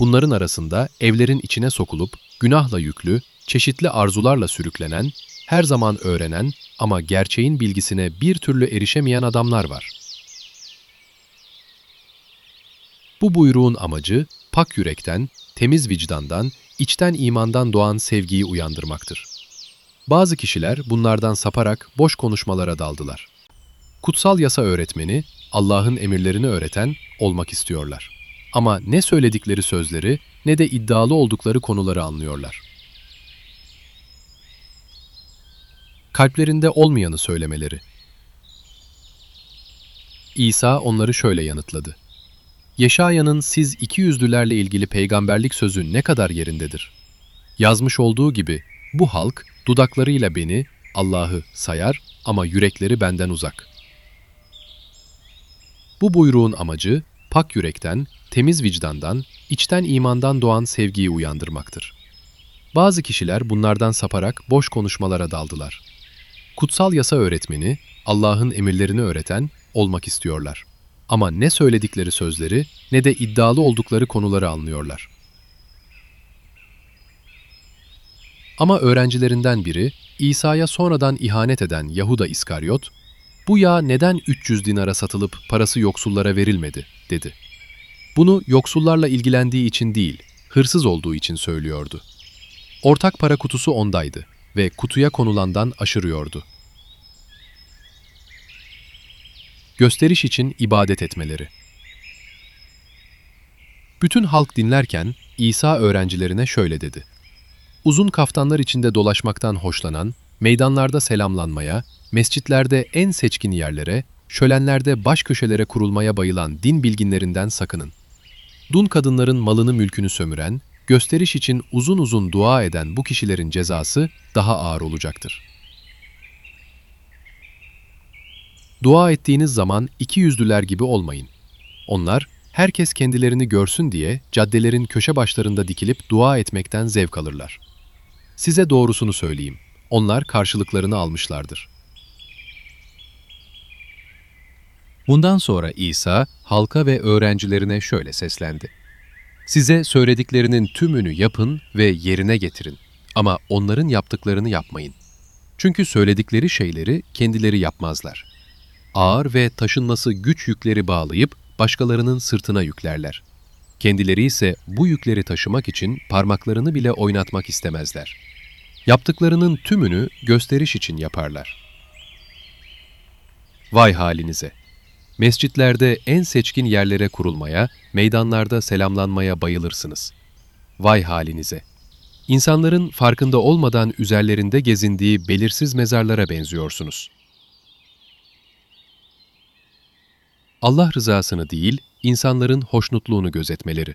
Bunların arasında evlerin içine sokulup günahla yüklü, çeşitli arzularla sürüklenen, her zaman öğrenen ama gerçeğin bilgisine bir türlü erişemeyen adamlar var. Bu buyruğun amacı pak yürekten, temiz vicdandan, içten imandan doğan sevgiyi uyandırmaktır. Bazı kişiler bunlardan saparak boş konuşmalara daldılar. Kutsal yasa öğretmeni, Allah'ın emirlerini öğreten olmak istiyorlar. Ama ne söyledikleri sözleri ne de iddialı oldukları konuları anlıyorlar. Kalplerinde olmayanı söylemeleri. İsa onları şöyle yanıtladı. Yeşaya'nın siz iki yüzlülerle ilgili peygamberlik sözü ne kadar yerindedir? Yazmış olduğu gibi bu halk dudaklarıyla beni, Allah'ı sayar ama yürekleri benden uzak. Bu buyruğun amacı pak yürekten, temiz vicdandan, içten imandan doğan sevgiyi uyandırmaktır. Bazı kişiler bunlardan saparak boş konuşmalara daldılar. Kutsal yasa öğretmeni, Allah'ın emirlerini öğreten olmak istiyorlar. Ama ne söyledikleri sözleri ne de iddialı oldukları konuları anlıyorlar. Ama öğrencilerinden biri, İsa'ya sonradan ihanet eden Yahuda İskaryot, bu yağ neden 300 dinara satılıp parası yoksullara verilmedi, dedi. Bunu yoksullarla ilgilendiği için değil, hırsız olduğu için söylüyordu. Ortak para kutusu ondaydı ve kutuya konulandan aşırıyordu. Gösteriş için ibadet etmeleri. Bütün halk dinlerken İsa öğrencilerine şöyle dedi. Uzun kaftanlar içinde dolaşmaktan hoşlanan, meydanlarda selamlanmaya, mescitlerde en seçkin yerlere, şölenlerde baş köşelere kurulmaya bayılan din bilginlerinden sakının. Dun kadınların malını mülkünü sömüren, gösteriş için uzun uzun dua eden bu kişilerin cezası daha ağır olacaktır. Dua ettiğiniz zaman iki yüzlüler gibi olmayın. Onlar, herkes kendilerini görsün diye caddelerin köşe başlarında dikilip dua etmekten zevk alırlar. Size doğrusunu söyleyeyim, onlar karşılıklarını almışlardır. Bundan sonra İsa, halka ve öğrencilerine şöyle seslendi. Size söylediklerinin tümünü yapın ve yerine getirin. Ama onların yaptıklarını yapmayın. Çünkü söyledikleri şeyleri kendileri yapmazlar. Ağır ve taşınması güç yükleri bağlayıp başkalarının sırtına yüklerler. Kendileri ise bu yükleri taşımak için parmaklarını bile oynatmak istemezler. Yaptıklarının tümünü gösteriş için yaparlar. Vay halinize! Mescitlerde en seçkin yerlere kurulmaya, meydanlarda selamlanmaya bayılırsınız. Vay halinize! İnsanların farkında olmadan üzerlerinde gezindiği belirsiz mezarlara benziyorsunuz. Allah rızasını değil, insanların hoşnutluğunu gözetmeleri.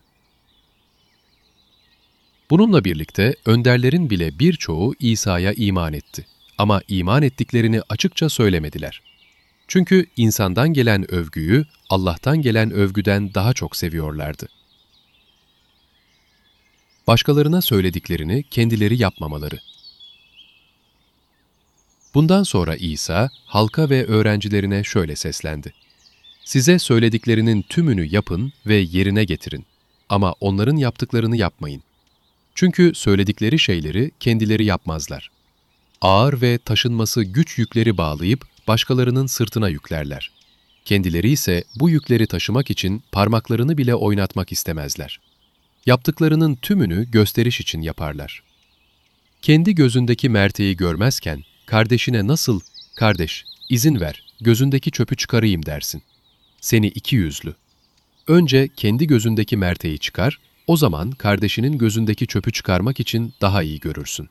Bununla birlikte önderlerin bile birçoğu İsa'ya iman etti. Ama iman ettiklerini açıkça söylemediler. Çünkü insandan gelen övgüyü Allah'tan gelen övgüden daha çok seviyorlardı. Başkalarına söylediklerini kendileri yapmamaları. Bundan sonra İsa halka ve öğrencilerine şöyle seslendi. Size söylediklerinin tümünü yapın ve yerine getirin. Ama onların yaptıklarını yapmayın. Çünkü söyledikleri şeyleri kendileri yapmazlar. Ağır ve taşınması güç yükleri bağlayıp başkalarının sırtına yüklerler. Kendileri ise bu yükleri taşımak için parmaklarını bile oynatmak istemezler. Yaptıklarının tümünü gösteriş için yaparlar. Kendi gözündeki merteği görmezken kardeşine nasıl, kardeş izin ver, gözündeki çöpü çıkarayım dersin. Seni iki yüzlü. Önce kendi gözündeki merteği çıkar, o zaman kardeşinin gözündeki çöpü çıkarmak için daha iyi görürsün.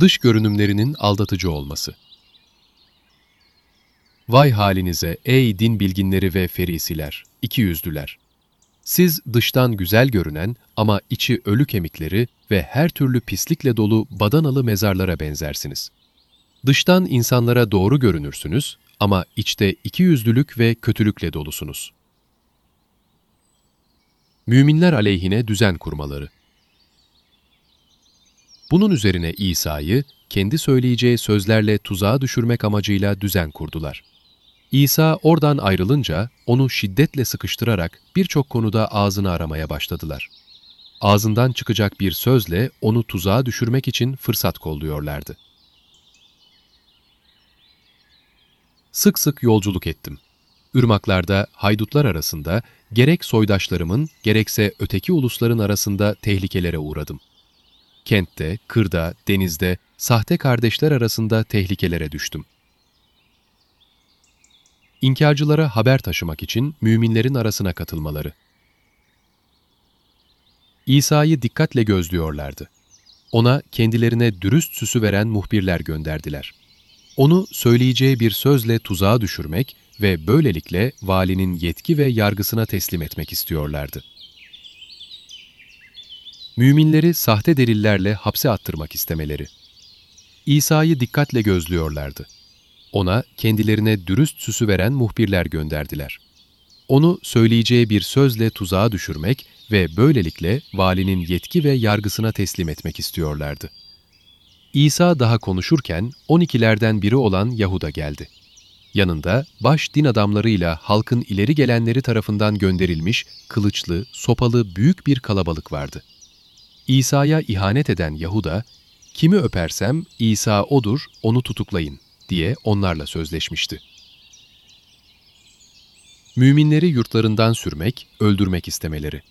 Dış görünümlerinin aldatıcı olması Vay halinize ey din bilginleri ve ferisiler, iki yüzlüler! Siz dıştan güzel görünen ama içi ölü kemikleri ve her türlü pislikle dolu badanalı mezarlara benzersiniz. Dıştan insanlara doğru görünürsünüz ama içte iki yüzlülük ve kötülükle dolusunuz. Müminler aleyhine düzen kurmaları Bunun üzerine İsa'yı kendi söyleyeceği sözlerle tuzağa düşürmek amacıyla düzen kurdular. İsa oradan ayrılınca onu şiddetle sıkıştırarak birçok konuda ağzını aramaya başladılar. Ağzından çıkacak bir sözle onu tuzağa düşürmek için fırsat kolluyorlardı. Sık sık yolculuk ettim. ırmaklarda haydutlar arasında gerek soydaşlarımın gerekse öteki ulusların arasında tehlikelere uğradım. Kentte, kırda, denizde sahte kardeşler arasında tehlikelere düştüm. İnkarcılara haber taşımak için müminlerin arasına katılmaları. İsa'yı dikkatle gözlüyorlardı. Ona kendilerine dürüst süsü veren muhbirler gönderdiler. Onu söyleyeceği bir sözle tuzağa düşürmek ve böylelikle valinin yetki ve yargısına teslim etmek istiyorlardı. Müminleri sahte delillerle hapse attırmak istemeleri. İsa'yı dikkatle gözlüyorlardı. Ona kendilerine dürüst süsü veren muhbirler gönderdiler. Onu söyleyeceği bir sözle tuzağa düşürmek ve böylelikle valinin yetki ve yargısına teslim etmek istiyorlardı. İsa daha konuşurken 12'lerden biri olan Yahuda geldi. Yanında baş din adamlarıyla halkın ileri gelenleri tarafından gönderilmiş kılıçlı, sopalı büyük bir kalabalık vardı. İsa'ya ihanet eden Yahuda, kimi öpersem İsa odur, onu tutuklayın diye onlarla sözleşmişti. Müminleri yurtlarından sürmek, öldürmek istemeleri.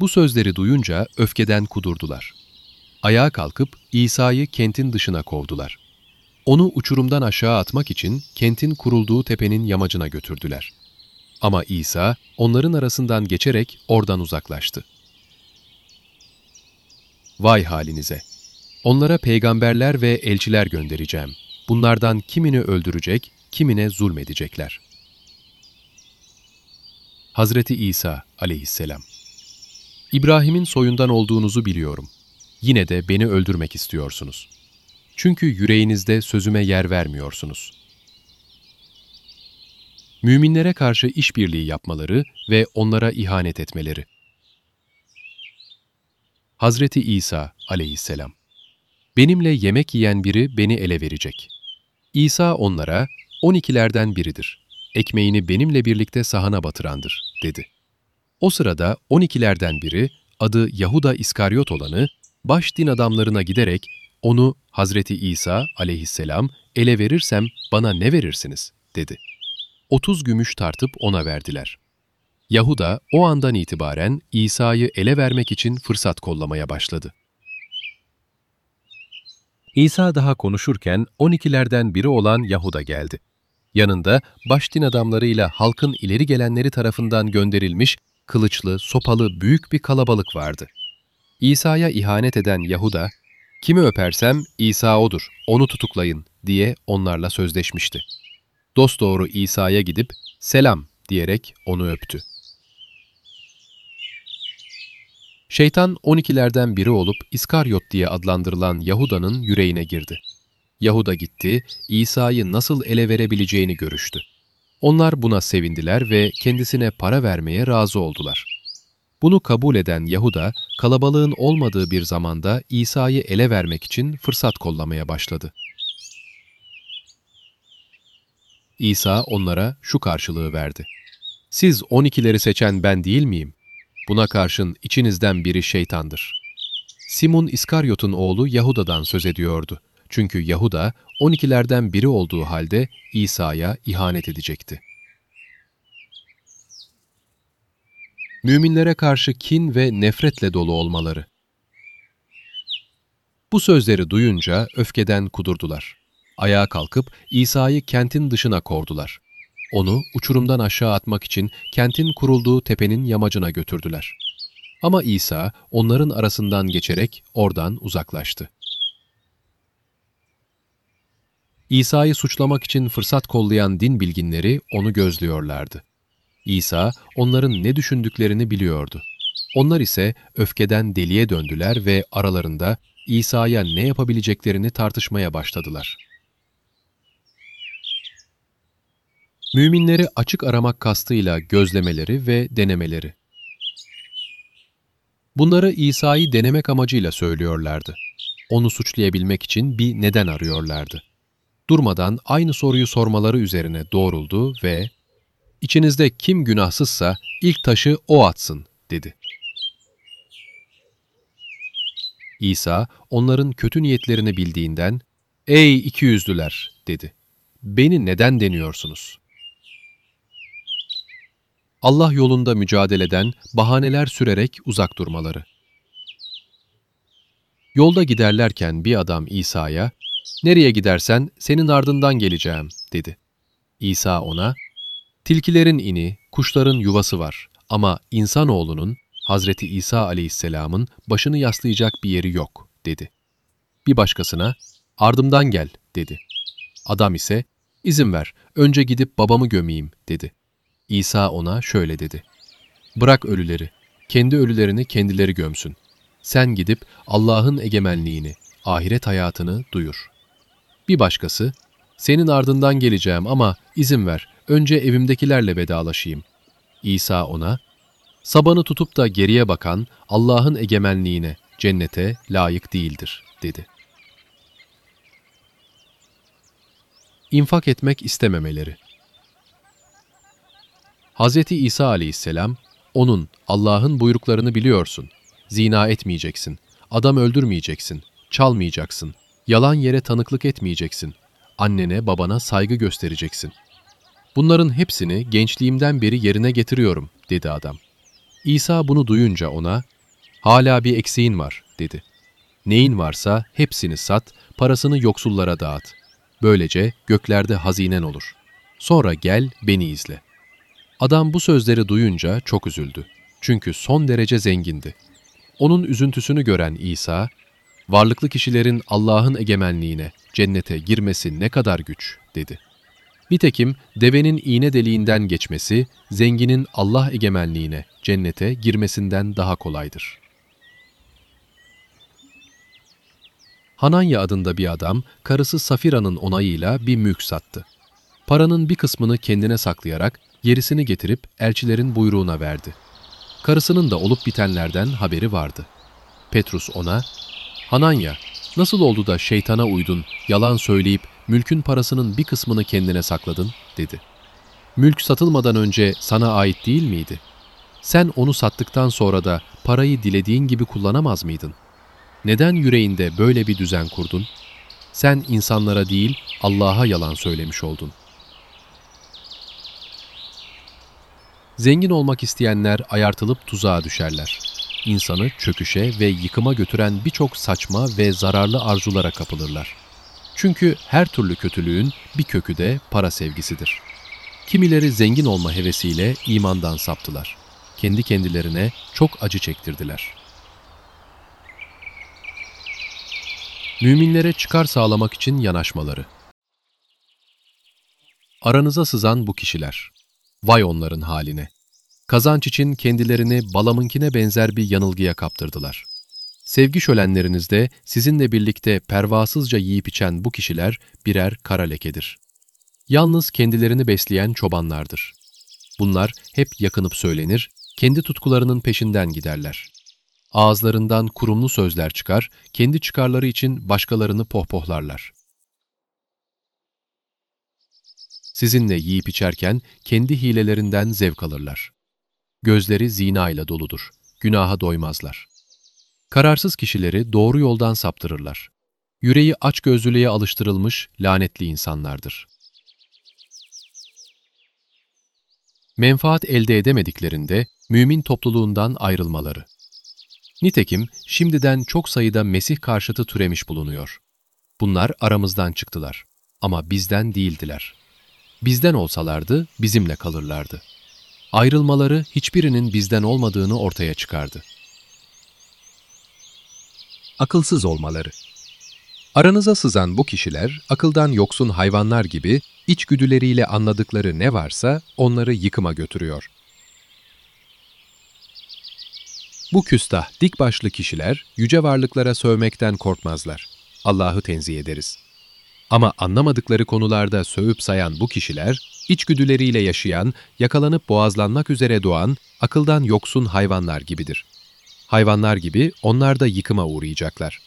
Bu sözleri duyunca öfkeden kudurdular. Ayağa kalkıp İsa'yı kentin dışına kovdular. Onu uçurumdan aşağı atmak için kentin kurulduğu tepenin yamacına götürdüler. Ama İsa onların arasından geçerek oradan uzaklaştı. Vay halinize! Onlara peygamberler ve elçiler göndereceğim. Bunlardan kimini öldürecek, kimine zulmedecekler. Hazreti İsa aleyhisselam İbrahim'in soyundan olduğunuzu biliyorum. Yine de beni öldürmek istiyorsunuz. Çünkü yüreğinizde sözüme yer vermiyorsunuz. Müminlere karşı işbirliği yapmaları ve onlara ihanet etmeleri. Hazreti İsa aleyhisselam Benimle yemek yiyen biri beni ele verecek. İsa onlara, on ikilerden biridir. Ekmeğini benimle birlikte sahana batırandır, dedi. O sırada on ikilerden biri, adı Yahuda İskaryot olanı, baş din adamlarına giderek, onu Hazreti İsa aleyhisselam ele verirsem bana ne verirsiniz, dedi. Otuz gümüş tartıp ona verdiler. Yahuda o andan itibaren İsa'yı ele vermek için fırsat kollamaya başladı. İsa daha konuşurken 12'lerden biri olan Yahuda geldi. Yanında baş din adamlarıyla halkın ileri gelenleri tarafından gönderilmiş kılıçlı, sopalı büyük bir kalabalık vardı. İsa'ya ihanet eden Yahuda, kimi öpersem İsa odur, onu tutuklayın diye onlarla sözleşmişti. Dosdoğru İsa'ya gidip selam diyerek onu öptü. Şeytan 12'lerden biri olup İskaryot diye adlandırılan Yahuda'nın yüreğine girdi. Yahuda gitti, İsa'yı nasıl ele verebileceğini görüştü. Onlar buna sevindiler ve kendisine para vermeye razı oldular. Bunu kabul eden Yahuda, kalabalığın olmadığı bir zamanda İsa'yı ele vermek için fırsat kollamaya başladı. İsa onlara şu karşılığı verdi. Siz on ikileri seçen ben değil miyim? Buna karşın içinizden biri şeytandır. Simon İskaryot'un oğlu Yahuda'dan söz ediyordu. Çünkü Yahuda 12'lerden biri olduğu halde İsa'ya ihanet edecekti. Müminlere karşı kin ve nefretle dolu olmaları. Bu sözleri duyunca öfkeden kudurdular. Ayağa kalkıp İsa'yı kentin dışına kovdular. Onu uçurumdan aşağı atmak için kentin kurulduğu tepenin yamacına götürdüler. Ama İsa onların arasından geçerek oradan uzaklaştı. İsa'yı suçlamak için fırsat kollayan din bilginleri onu gözlüyorlardı. İsa onların ne düşündüklerini biliyordu. Onlar ise öfkeden deliye döndüler ve aralarında İsa'ya ne yapabileceklerini tartışmaya başladılar. Müminleri açık aramak kastıyla gözlemeleri ve denemeleri. Bunları İsa'yı denemek amacıyla söylüyorlardı. Onu suçlayabilmek için bir neden arıyorlardı. Durmadan aynı soruyu sormaları üzerine doğruldu ve ''İçinizde kim günahsızsa ilk taşı o atsın.'' dedi. İsa onların kötü niyetlerini bildiğinden ''Ey ikiyüzlüler!'' dedi. beni neden deniyorsunuz? Allah yolunda mücadeleden bahaneler sürerek uzak durmaları. Yolda giderlerken bir adam İsa'ya, ''Nereye gidersen senin ardından geleceğim.'' dedi. İsa ona, ''Tilkilerin ini, kuşların yuvası var ama insanoğlunun, Hazreti İsa aleyhisselamın başını yaslayacak bir yeri yok.'' dedi. Bir başkasına, ''Ardımdan gel.'' dedi. Adam ise, ''İzin ver, önce gidip babamı gömeyim.'' dedi. İsa ona şöyle dedi. Bırak ölüleri, kendi ölülerini kendileri gömsün. Sen gidip Allah'ın egemenliğini, ahiret hayatını duyur. Bir başkası, senin ardından geleceğim ama izin ver, önce evimdekilerle vedalaşayım. İsa ona, sabanı tutup da geriye bakan Allah'ın egemenliğine, cennete layık değildir, dedi. İnfak etmek istememeleri Hz. İsa aleyhisselam, onun, Allah'ın buyruklarını biliyorsun. Zina etmeyeceksin, adam öldürmeyeceksin, çalmayacaksın, yalan yere tanıklık etmeyeceksin, annene babana saygı göstereceksin. Bunların hepsini gençliğimden beri yerine getiriyorum, dedi adam. İsa bunu duyunca ona, hala bir eksiğin var, dedi. Neyin varsa hepsini sat, parasını yoksullara dağıt. Böylece göklerde hazinen olur. Sonra gel, beni izle.'' Adam bu sözleri duyunca çok üzüldü. Çünkü son derece zengindi. Onun üzüntüsünü gören İsa, varlıklı kişilerin Allah'ın egemenliğine, cennete girmesi ne kadar güç, dedi. Nitekim devenin iğne deliğinden geçmesi, zenginin Allah egemenliğine, cennete girmesinden daha kolaydır. Hananya adında bir adam, karısı Safira'nın onayıyla bir mülk sattı. Paranın bir kısmını kendine saklayarak gerisini getirip elçilerin buyruğuna verdi. Karısının da olup bitenlerden haberi vardı. Petrus ona, Hananya, nasıl oldu da şeytana uydun, yalan söyleyip mülkün parasının bir kısmını kendine sakladın, dedi. Mülk satılmadan önce sana ait değil miydi? Sen onu sattıktan sonra da parayı dilediğin gibi kullanamaz mıydın? Neden yüreğinde böyle bir düzen kurdun? Sen insanlara değil, Allah'a yalan söylemiş oldun.'' Zengin olmak isteyenler ayartılıp tuzağa düşerler. İnsanı çöküşe ve yıkıma götüren birçok saçma ve zararlı arzulara kapılırlar. Çünkü her türlü kötülüğün bir kökü de para sevgisidir. Kimileri zengin olma hevesiyle imandan saptılar. Kendi kendilerine çok acı çektirdiler. Müminlere çıkar sağlamak için yanaşmaları. Aranıza sızan bu kişiler. Vay onların haline. Kazanç için kendilerini Balam'ınkine benzer bir yanılgıya kaptırdılar. Sevgi şölenlerinizde sizinle birlikte pervasızca yiyip içen bu kişiler birer kara lekedir. Yalnız kendilerini besleyen çobanlardır. Bunlar hep yakınıp söylenir, kendi tutkularının peşinden giderler. Ağızlarından kurumlu sözler çıkar, kendi çıkarları için başkalarını pohpohlarlar. Sizinle yiyip içerken kendi hilelerinden zevk alırlar. Gözleri zina ile doludur. Günaha doymazlar. Kararsız kişileri doğru yoldan saptırırlar. Yüreği açgözlülüğe alıştırılmış lanetli insanlardır. Menfaat elde edemediklerinde mümin topluluğundan ayrılmaları. Nitekim şimdiden çok sayıda Mesih karşıtı türemiş bulunuyor. Bunlar aramızdan çıktılar ama bizden değildiler.'' bizden olsalardı bizimle kalırlardı. Ayrılmaları hiçbirinin bizden olmadığını ortaya çıkardı. Akılsız olmaları Aranıza sızan bu kişiler akıldan yoksun hayvanlar gibi içgüdüleriyle anladıkları ne varsa onları yıkıma götürüyor. Bu küstah, dik başlı kişiler yüce varlıklara sövmekten korkmazlar. Allah'ı tenzih ederiz. Ama anlamadıkları konularda sövüp sayan bu kişiler, içgüdüleriyle yaşayan, yakalanıp boğazlanmak üzere doğan, akıldan yoksun hayvanlar gibidir. Hayvanlar gibi onlar da yıkıma uğrayacaklar.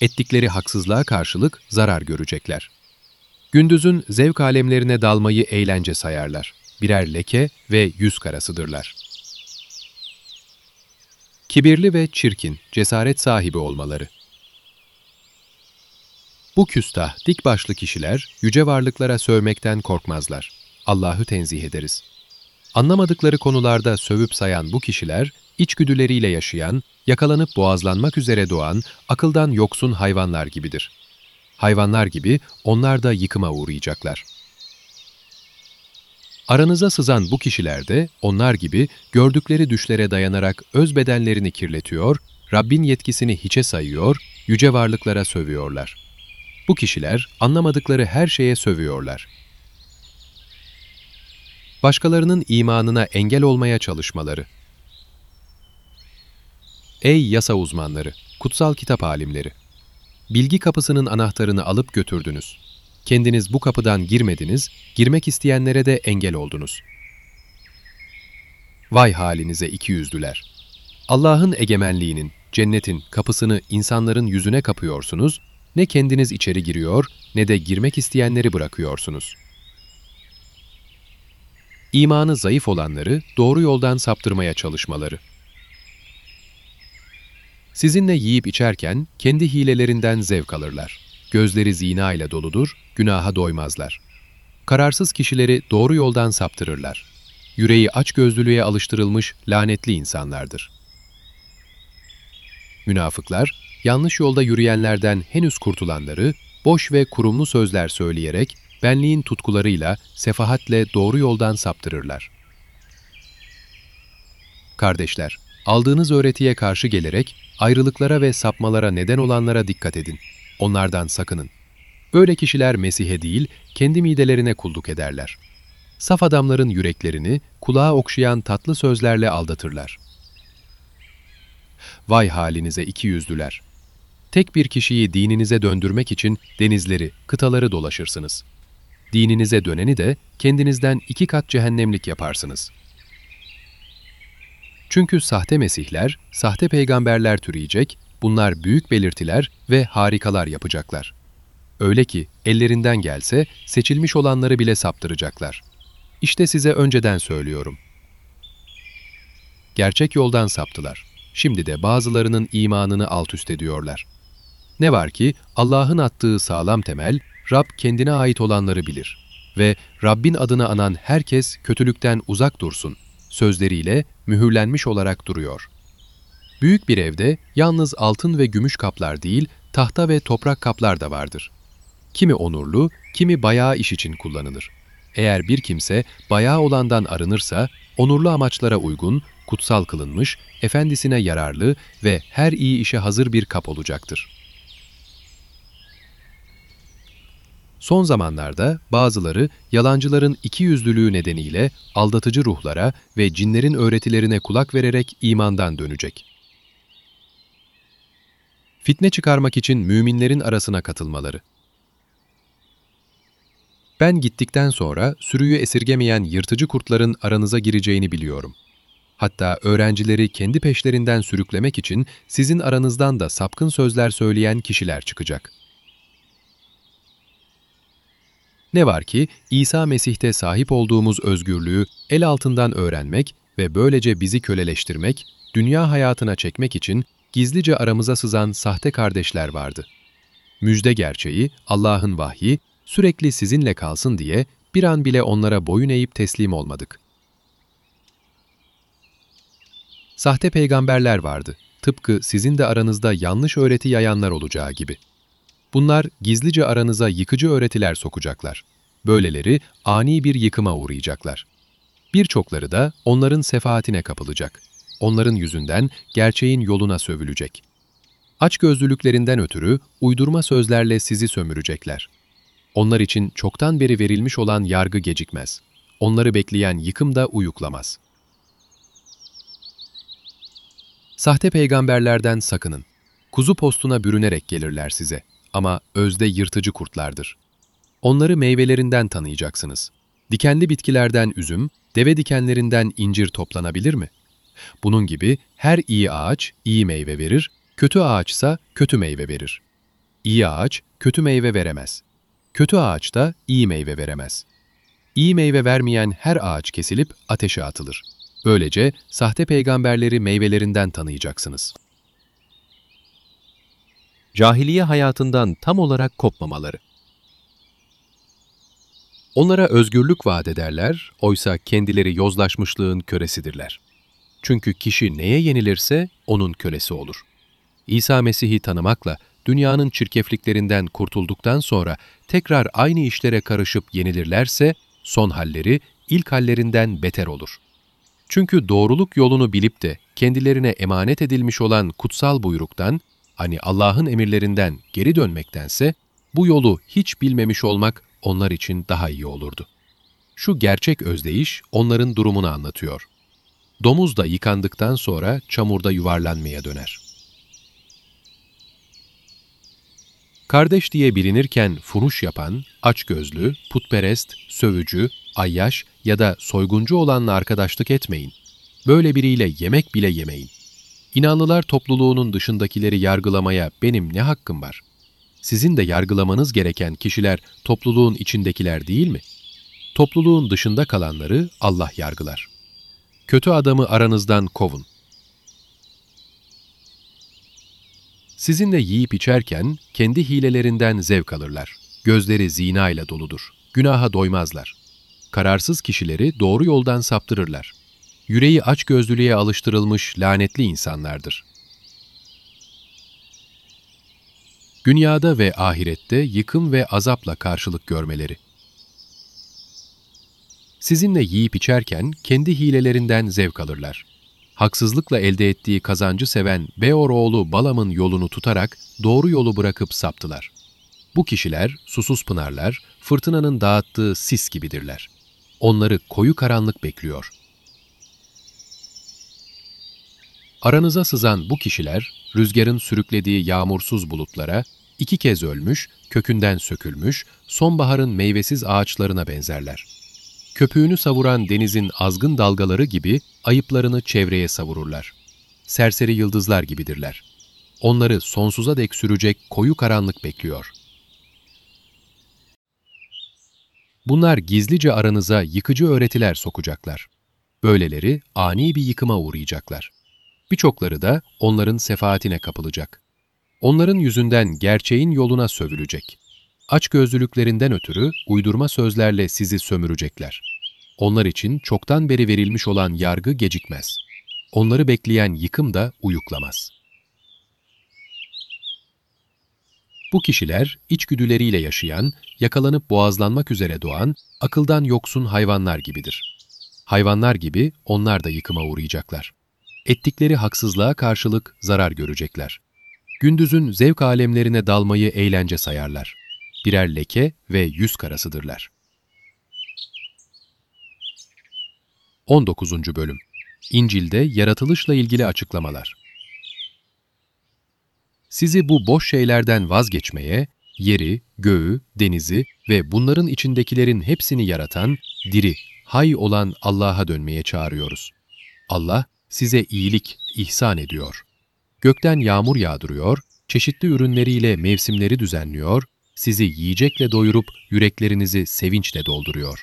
Ettikleri haksızlığa karşılık zarar görecekler. Gündüzün zevk alemlerine dalmayı eğlence sayarlar. Birer leke ve yüz karasıdırlar. Kibirli ve çirkin, cesaret sahibi olmaları Bu küstah, dik başlı kişiler yüce varlıklara sövmekten korkmazlar. Allah'ı tenzih ederiz. Anlamadıkları konularda sövüp sayan bu kişiler, içgüdüleriyle yaşayan, yakalanıp boğazlanmak üzere doğan, akıldan yoksun hayvanlar gibidir. Hayvanlar gibi onlar da yıkıma uğrayacaklar. Aranıza sızan bu kişiler de onlar gibi gördükleri düşlere dayanarak öz bedenlerini kirletiyor, Rabbin yetkisini hiçe sayıyor, yüce varlıklara sövüyorlar. Bu kişiler anlamadıkları her şeye sövüyorlar. Başkalarının imanına engel olmaya çalışmaları. Ey yasa uzmanları, kutsal kitap alimleri! Bilgi kapısının anahtarını alıp götürdünüz. Kendiniz bu kapıdan girmediniz, girmek isteyenlere de engel oldunuz. Vay halinize iki yüzlüler! Allah'ın egemenliğinin, cennetin kapısını insanların yüzüne kapıyorsunuz, ne kendiniz içeri giriyor ne de girmek isteyenleri bırakıyorsunuz. İmanı zayıf olanları doğru yoldan saptırmaya çalışmaları. Sizinle yiyip içerken kendi hilelerinden zevk alırlar. Gözleri zina ile doludur, günaha doymazlar. Kararsız kişileri doğru yoldan saptırırlar. Yüreği açgözlülüğe alıştırılmış lanetli insanlardır. Münafıklar, yanlış yolda yürüyenlerden henüz kurtulanları, boş ve kurumlu sözler söyleyerek, benliğin tutkularıyla, sefahatle doğru yoldan saptırırlar. Kardeşler, aldığınız öğretiye karşı gelerek, ayrılıklara ve sapmalara neden olanlara dikkat edin. Onlardan sakının. Böyle kişiler Mesih'e değil, kendi midelerine kulluk ederler. Saf adamların yüreklerini kulağa okşayan tatlı sözlerle aldatırlar. Vay halinize iki yüzlüler! Tek bir kişiyi dininize döndürmek için denizleri, kıtaları dolaşırsınız. Dininize döneni de kendinizden iki kat cehennemlik yaparsınız. Çünkü sahte mesihler, sahte peygamberler türeyecek, bunlar büyük belirtiler ve harikalar yapacaklar. Öyle ki ellerinden gelse seçilmiş olanları bile saptıracaklar. İşte size önceden söylüyorum. Gerçek yoldan saptılar. Şimdi de bazılarının imanını alt üst ediyorlar. Ne var ki Allah'ın attığı sağlam temel, Rab kendine ait olanları bilir. Ve Rabbin adını anan herkes kötülükten uzak dursun. Sözleriyle mühürlenmiş olarak duruyor. Büyük bir evde yalnız altın ve gümüş kaplar değil, tahta ve toprak kaplar da vardır. Kimi onurlu, kimi bayağı iş için kullanılır. Eğer bir kimse bayağı olandan arınırsa, onurlu amaçlara uygun, kutsal kılınmış, efendisine yararlı ve her iyi işe hazır bir kap olacaktır. Son zamanlarda bazıları yalancıların iki yüzlülüğü nedeniyle aldatıcı ruhlara ve cinlerin öğretilerine kulak vererek imandan dönecek. Fitne çıkarmak için müminlerin arasına katılmaları. Ben gittikten sonra sürüyü esirgemeyen yırtıcı kurtların aranıza gireceğini biliyorum. Hatta öğrencileri kendi peşlerinden sürüklemek için sizin aranızdan da sapkın sözler söyleyen kişiler çıkacak. Ne var ki İsa Mesih'te sahip olduğumuz özgürlüğü el altından öğrenmek ve böylece bizi köleleştirmek, dünya hayatına çekmek için gizlice aramıza sızan sahte kardeşler vardı. Müjde gerçeği, Allah'ın vahyi, sürekli sizinle kalsın diye bir an bile onlara boyun eğip teslim olmadık. Sahte peygamberler vardı, tıpkı sizin de aranızda yanlış öğreti yayanlar olacağı gibi. Bunlar gizlice aranıza yıkıcı öğretiler sokacaklar. Böyleleri ani bir yıkıma uğrayacaklar. Birçokları da onların sefahatine kapılacak. Onların yüzünden gerçeğin yoluna sövülecek. Açgözlülüklerinden ötürü uydurma sözlerle sizi sömürecekler. Onlar için çoktan beri verilmiş olan yargı gecikmez. Onları bekleyen yıkım da uyuklamaz. Sahte peygamberlerden sakının. Kuzu postuna bürünerek gelirler size ama özde yırtıcı kurtlardır. Onları meyvelerinden tanıyacaksınız. Dikenli bitkilerden üzüm, deve dikenlerinden incir toplanabilir mi? Bunun gibi her iyi ağaç iyi meyve verir, kötü ağaçsa kötü meyve verir. İyi ağaç kötü meyve veremez. Kötü ağaç da iyi meyve veremez. İyi meyve vermeyen her ağaç kesilip ateşe atılır. Böylece sahte peygamberleri meyvelerinden tanıyacaksınız.'' Cahiliye hayatından tam olarak kopmamaları. Onlara özgürlük vaat ederler, oysa kendileri yozlaşmışlığın kölesidirler. Çünkü kişi neye yenilirse onun kölesi olur. İsa Mesih'i tanımakla dünyanın çirkefliklerinden kurtulduktan sonra tekrar aynı işlere karışıp yenilirlerse son halleri ilk hallerinden beter olur. Çünkü doğruluk yolunu bilip de kendilerine emanet edilmiş olan kutsal buyruktan, hani Allah'ın emirlerinden geri dönmektense, bu yolu hiç bilmemiş olmak onlar için daha iyi olurdu. Şu gerçek özdeyiş onların durumunu anlatıyor. Domuz da yıkandıktan sonra çamurda yuvarlanmaya döner. Kardeş diye bilinirken furuş yapan, açgözlü, putperest, sövücü, ayyaş ya da soyguncu olanla arkadaşlık etmeyin. Böyle biriyle yemek bile yemeyin. İnanlılar topluluğunun dışındakileri yargılamaya benim ne hakkım var? Sizin de yargılamanız gereken kişiler topluluğun içindekiler değil mi? Topluluğun dışında kalanları Allah yargılar. Kötü adamı aranızdan kovun. Sizinle yiyip içerken kendi hilelerinden zevk alırlar. Gözleri zina ile doludur. Günaha doymazlar. Kararsız kişileri doğru yoldan saptırırlar. Yüreği açgözlülüğe alıştırılmış lanetli insanlardır. Dünyada ve ahirette yıkım ve azapla karşılık görmeleri. Sizinle yiyip içerken kendi hilelerinden zevk alırlar haksızlıkla elde ettiği kazancı seven Beor oğlu Balam'ın yolunu tutarak doğru yolu bırakıp saptılar. Bu kişiler susuz pınarlar, fırtınanın dağıttığı sis gibidirler. Onları koyu karanlık bekliyor. Aranıza sızan bu kişiler, rüzgarın sürüklediği yağmursuz bulutlara, iki kez ölmüş, kökünden sökülmüş, sonbaharın meyvesiz ağaçlarına benzerler.'' köpüğünü savuran denizin azgın dalgaları gibi ayıplarını çevreye savururlar. Serseri yıldızlar gibidirler. Onları sonsuza dek sürecek koyu karanlık bekliyor. Bunlar gizlice aranıza yıkıcı öğretiler sokacaklar. Böyleleri ani bir yıkıma uğrayacaklar. Birçokları da onların sefaatine kapılacak. Onların yüzünden gerçeğin yoluna sövülecek. Açgözlülüklerinden ötürü uydurma sözlerle sizi sömürecekler. Onlar için çoktan beri verilmiş olan yargı gecikmez. Onları bekleyen yıkım da uyuklamaz. Bu kişiler içgüdüleriyle yaşayan, yakalanıp boğazlanmak üzere doğan, akıldan yoksun hayvanlar gibidir. Hayvanlar gibi onlar da yıkıma uğrayacaklar. Ettikleri haksızlığa karşılık zarar görecekler. Gündüzün zevk alemlerine dalmayı eğlence sayarlar. Birer leke ve yüz karasıdırlar. 19. Bölüm İncil'de yaratılışla ilgili açıklamalar Sizi bu boş şeylerden vazgeçmeye, yeri, göğü, denizi ve bunların içindekilerin hepsini yaratan, diri, hay olan Allah'a dönmeye çağırıyoruz. Allah size iyilik, ihsan ediyor. Gökten yağmur yağdırıyor, çeşitli ürünleriyle mevsimleri düzenliyor, sizi yiyecekle doyurup yüreklerinizi sevinçle dolduruyor.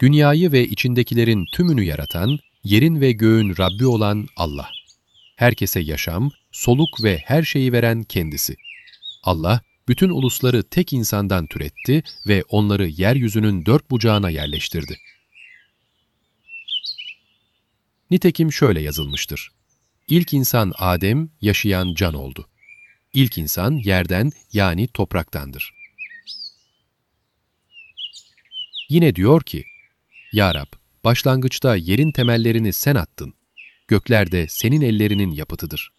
Dünyayı ve içindekilerin tümünü yaratan, yerin ve göğün Rabbi olan Allah. Herkese yaşam, soluk ve her şeyi veren kendisi. Allah, bütün ulusları tek insandan türetti ve onları yeryüzünün dört bucağına yerleştirdi. Nitekim şöyle yazılmıştır. İlk insan Adem, yaşayan can oldu. İlk insan yerden yani topraktandır. Yine diyor ki, ya Rab, başlangıçta yerin temellerini sen attın. Gökler de senin ellerinin yapıtıdır.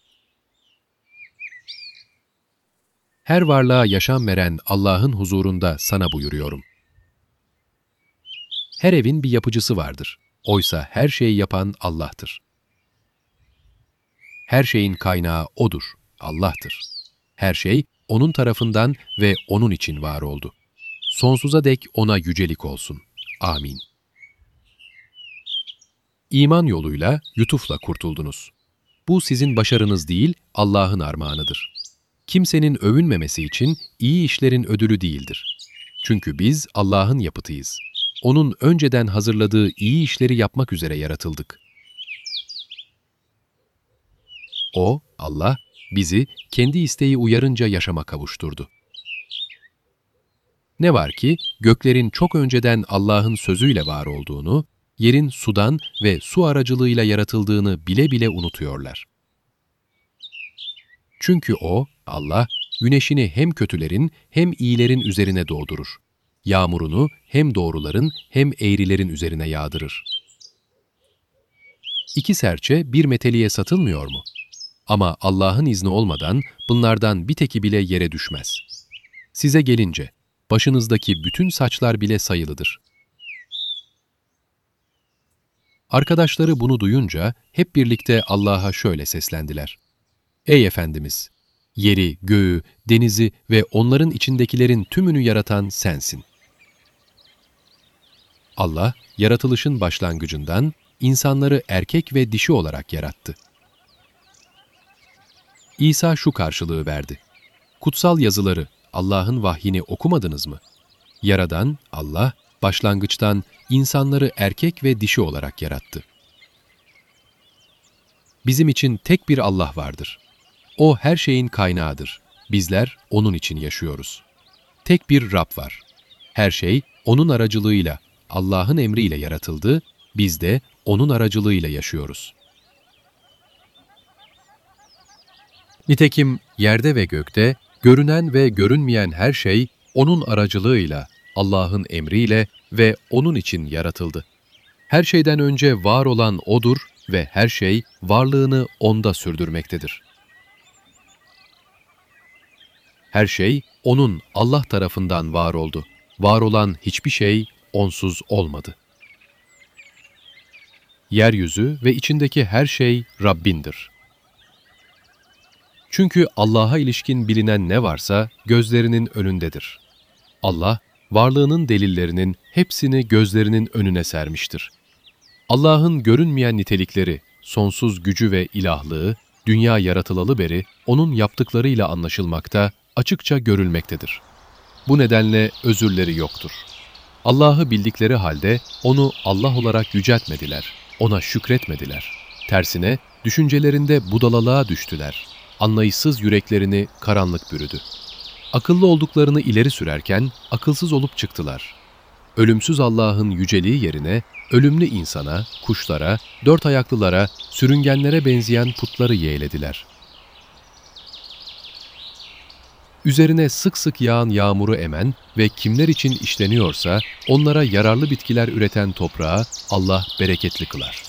Her varlığa yaşam veren Allah'ın huzurunda sana buyuruyorum. Her evin bir yapıcısı vardır. Oysa her şeyi yapan Allah'tır. Her şeyin kaynağı O'dur, Allah'tır. Her şey O'nun tarafından ve O'nun için var oldu. Sonsuza dek O'na yücelik olsun. Amin. İman yoluyla, yutufla kurtuldunuz. Bu sizin başarınız değil, Allah'ın armağanıdır. Kimsenin övünmemesi için iyi işlerin ödülü değildir. Çünkü biz Allah'ın yapıtıyız. Onun önceden hazırladığı iyi işleri yapmak üzere yaratıldık. O, Allah, bizi kendi isteği uyarınca yaşama kavuşturdu. Ne var ki göklerin çok önceden Allah'ın sözüyle var olduğunu, yerin sudan ve su aracılığıyla yaratıldığını bile bile unutuyorlar. Çünkü O, Allah, güneşini hem kötülerin hem iyilerin üzerine doğdurur. Yağmurunu hem doğruların hem eğrilerin üzerine yağdırır. İki serçe bir meteliğe satılmıyor mu? Ama Allah'ın izni olmadan bunlardan bir teki bile yere düşmez. Size gelince, başınızdaki bütün saçlar bile sayılıdır. Arkadaşları bunu duyunca hep birlikte Allah'a şöyle seslendiler. Ey Efendimiz! Yeri, göğü, denizi ve onların içindekilerin tümünü yaratan sensin. Allah, yaratılışın başlangıcından insanları erkek ve dişi olarak yarattı. İsa şu karşılığı verdi. Kutsal yazıları, Allah'ın vahyini okumadınız mı? Yaradan Allah, başlangıçtan insanları erkek ve dişi olarak yarattı. Bizim için tek bir Allah vardır. O her şeyin kaynağıdır. Bizler O'nun için yaşıyoruz. Tek bir Rab var. Her şey O'nun aracılığıyla, Allah'ın emriyle yaratıldı, biz de O'nun aracılığıyla yaşıyoruz. Nitekim yerde ve gökte, görünen ve görünmeyen her şey O'nun aracılığıyla, Allah'ın emriyle ve O'nun için yaratıldı. Her şeyden önce var olan O'dur ve her şey varlığını O'nda sürdürmektedir. Her şey O'nun Allah tarafından var oldu. Var olan hiçbir şey O'nsuz olmadı. Yeryüzü ve içindeki her şey Rabbindir. Çünkü Allah'a ilişkin bilinen ne varsa gözlerinin önündedir. Allah, varlığının delillerinin hepsini gözlerinin önüne sermiştir. Allah'ın görünmeyen nitelikleri, sonsuz gücü ve ilahlığı, dünya yaratılalı beri O'nun yaptıklarıyla anlaşılmakta, açıkça görülmektedir. Bu nedenle özürleri yoktur. Allah'ı bildikleri halde O'nu Allah olarak yüceltmediler, O'na şükretmediler. Tersine düşüncelerinde budalalığa düştüler. Anlayışsız yüreklerini karanlık bürüdü. Akıllı olduklarını ileri sürerken akılsız olup çıktılar. Ölümsüz Allah'ın yüceliği yerine ölümlü insana, kuşlara, dört ayaklılara, sürüngenlere benzeyen putları yeğlediler. Üzerine sık sık yağan yağmuru emen ve kimler için işleniyorsa onlara yararlı bitkiler üreten toprağı Allah bereketli kılar.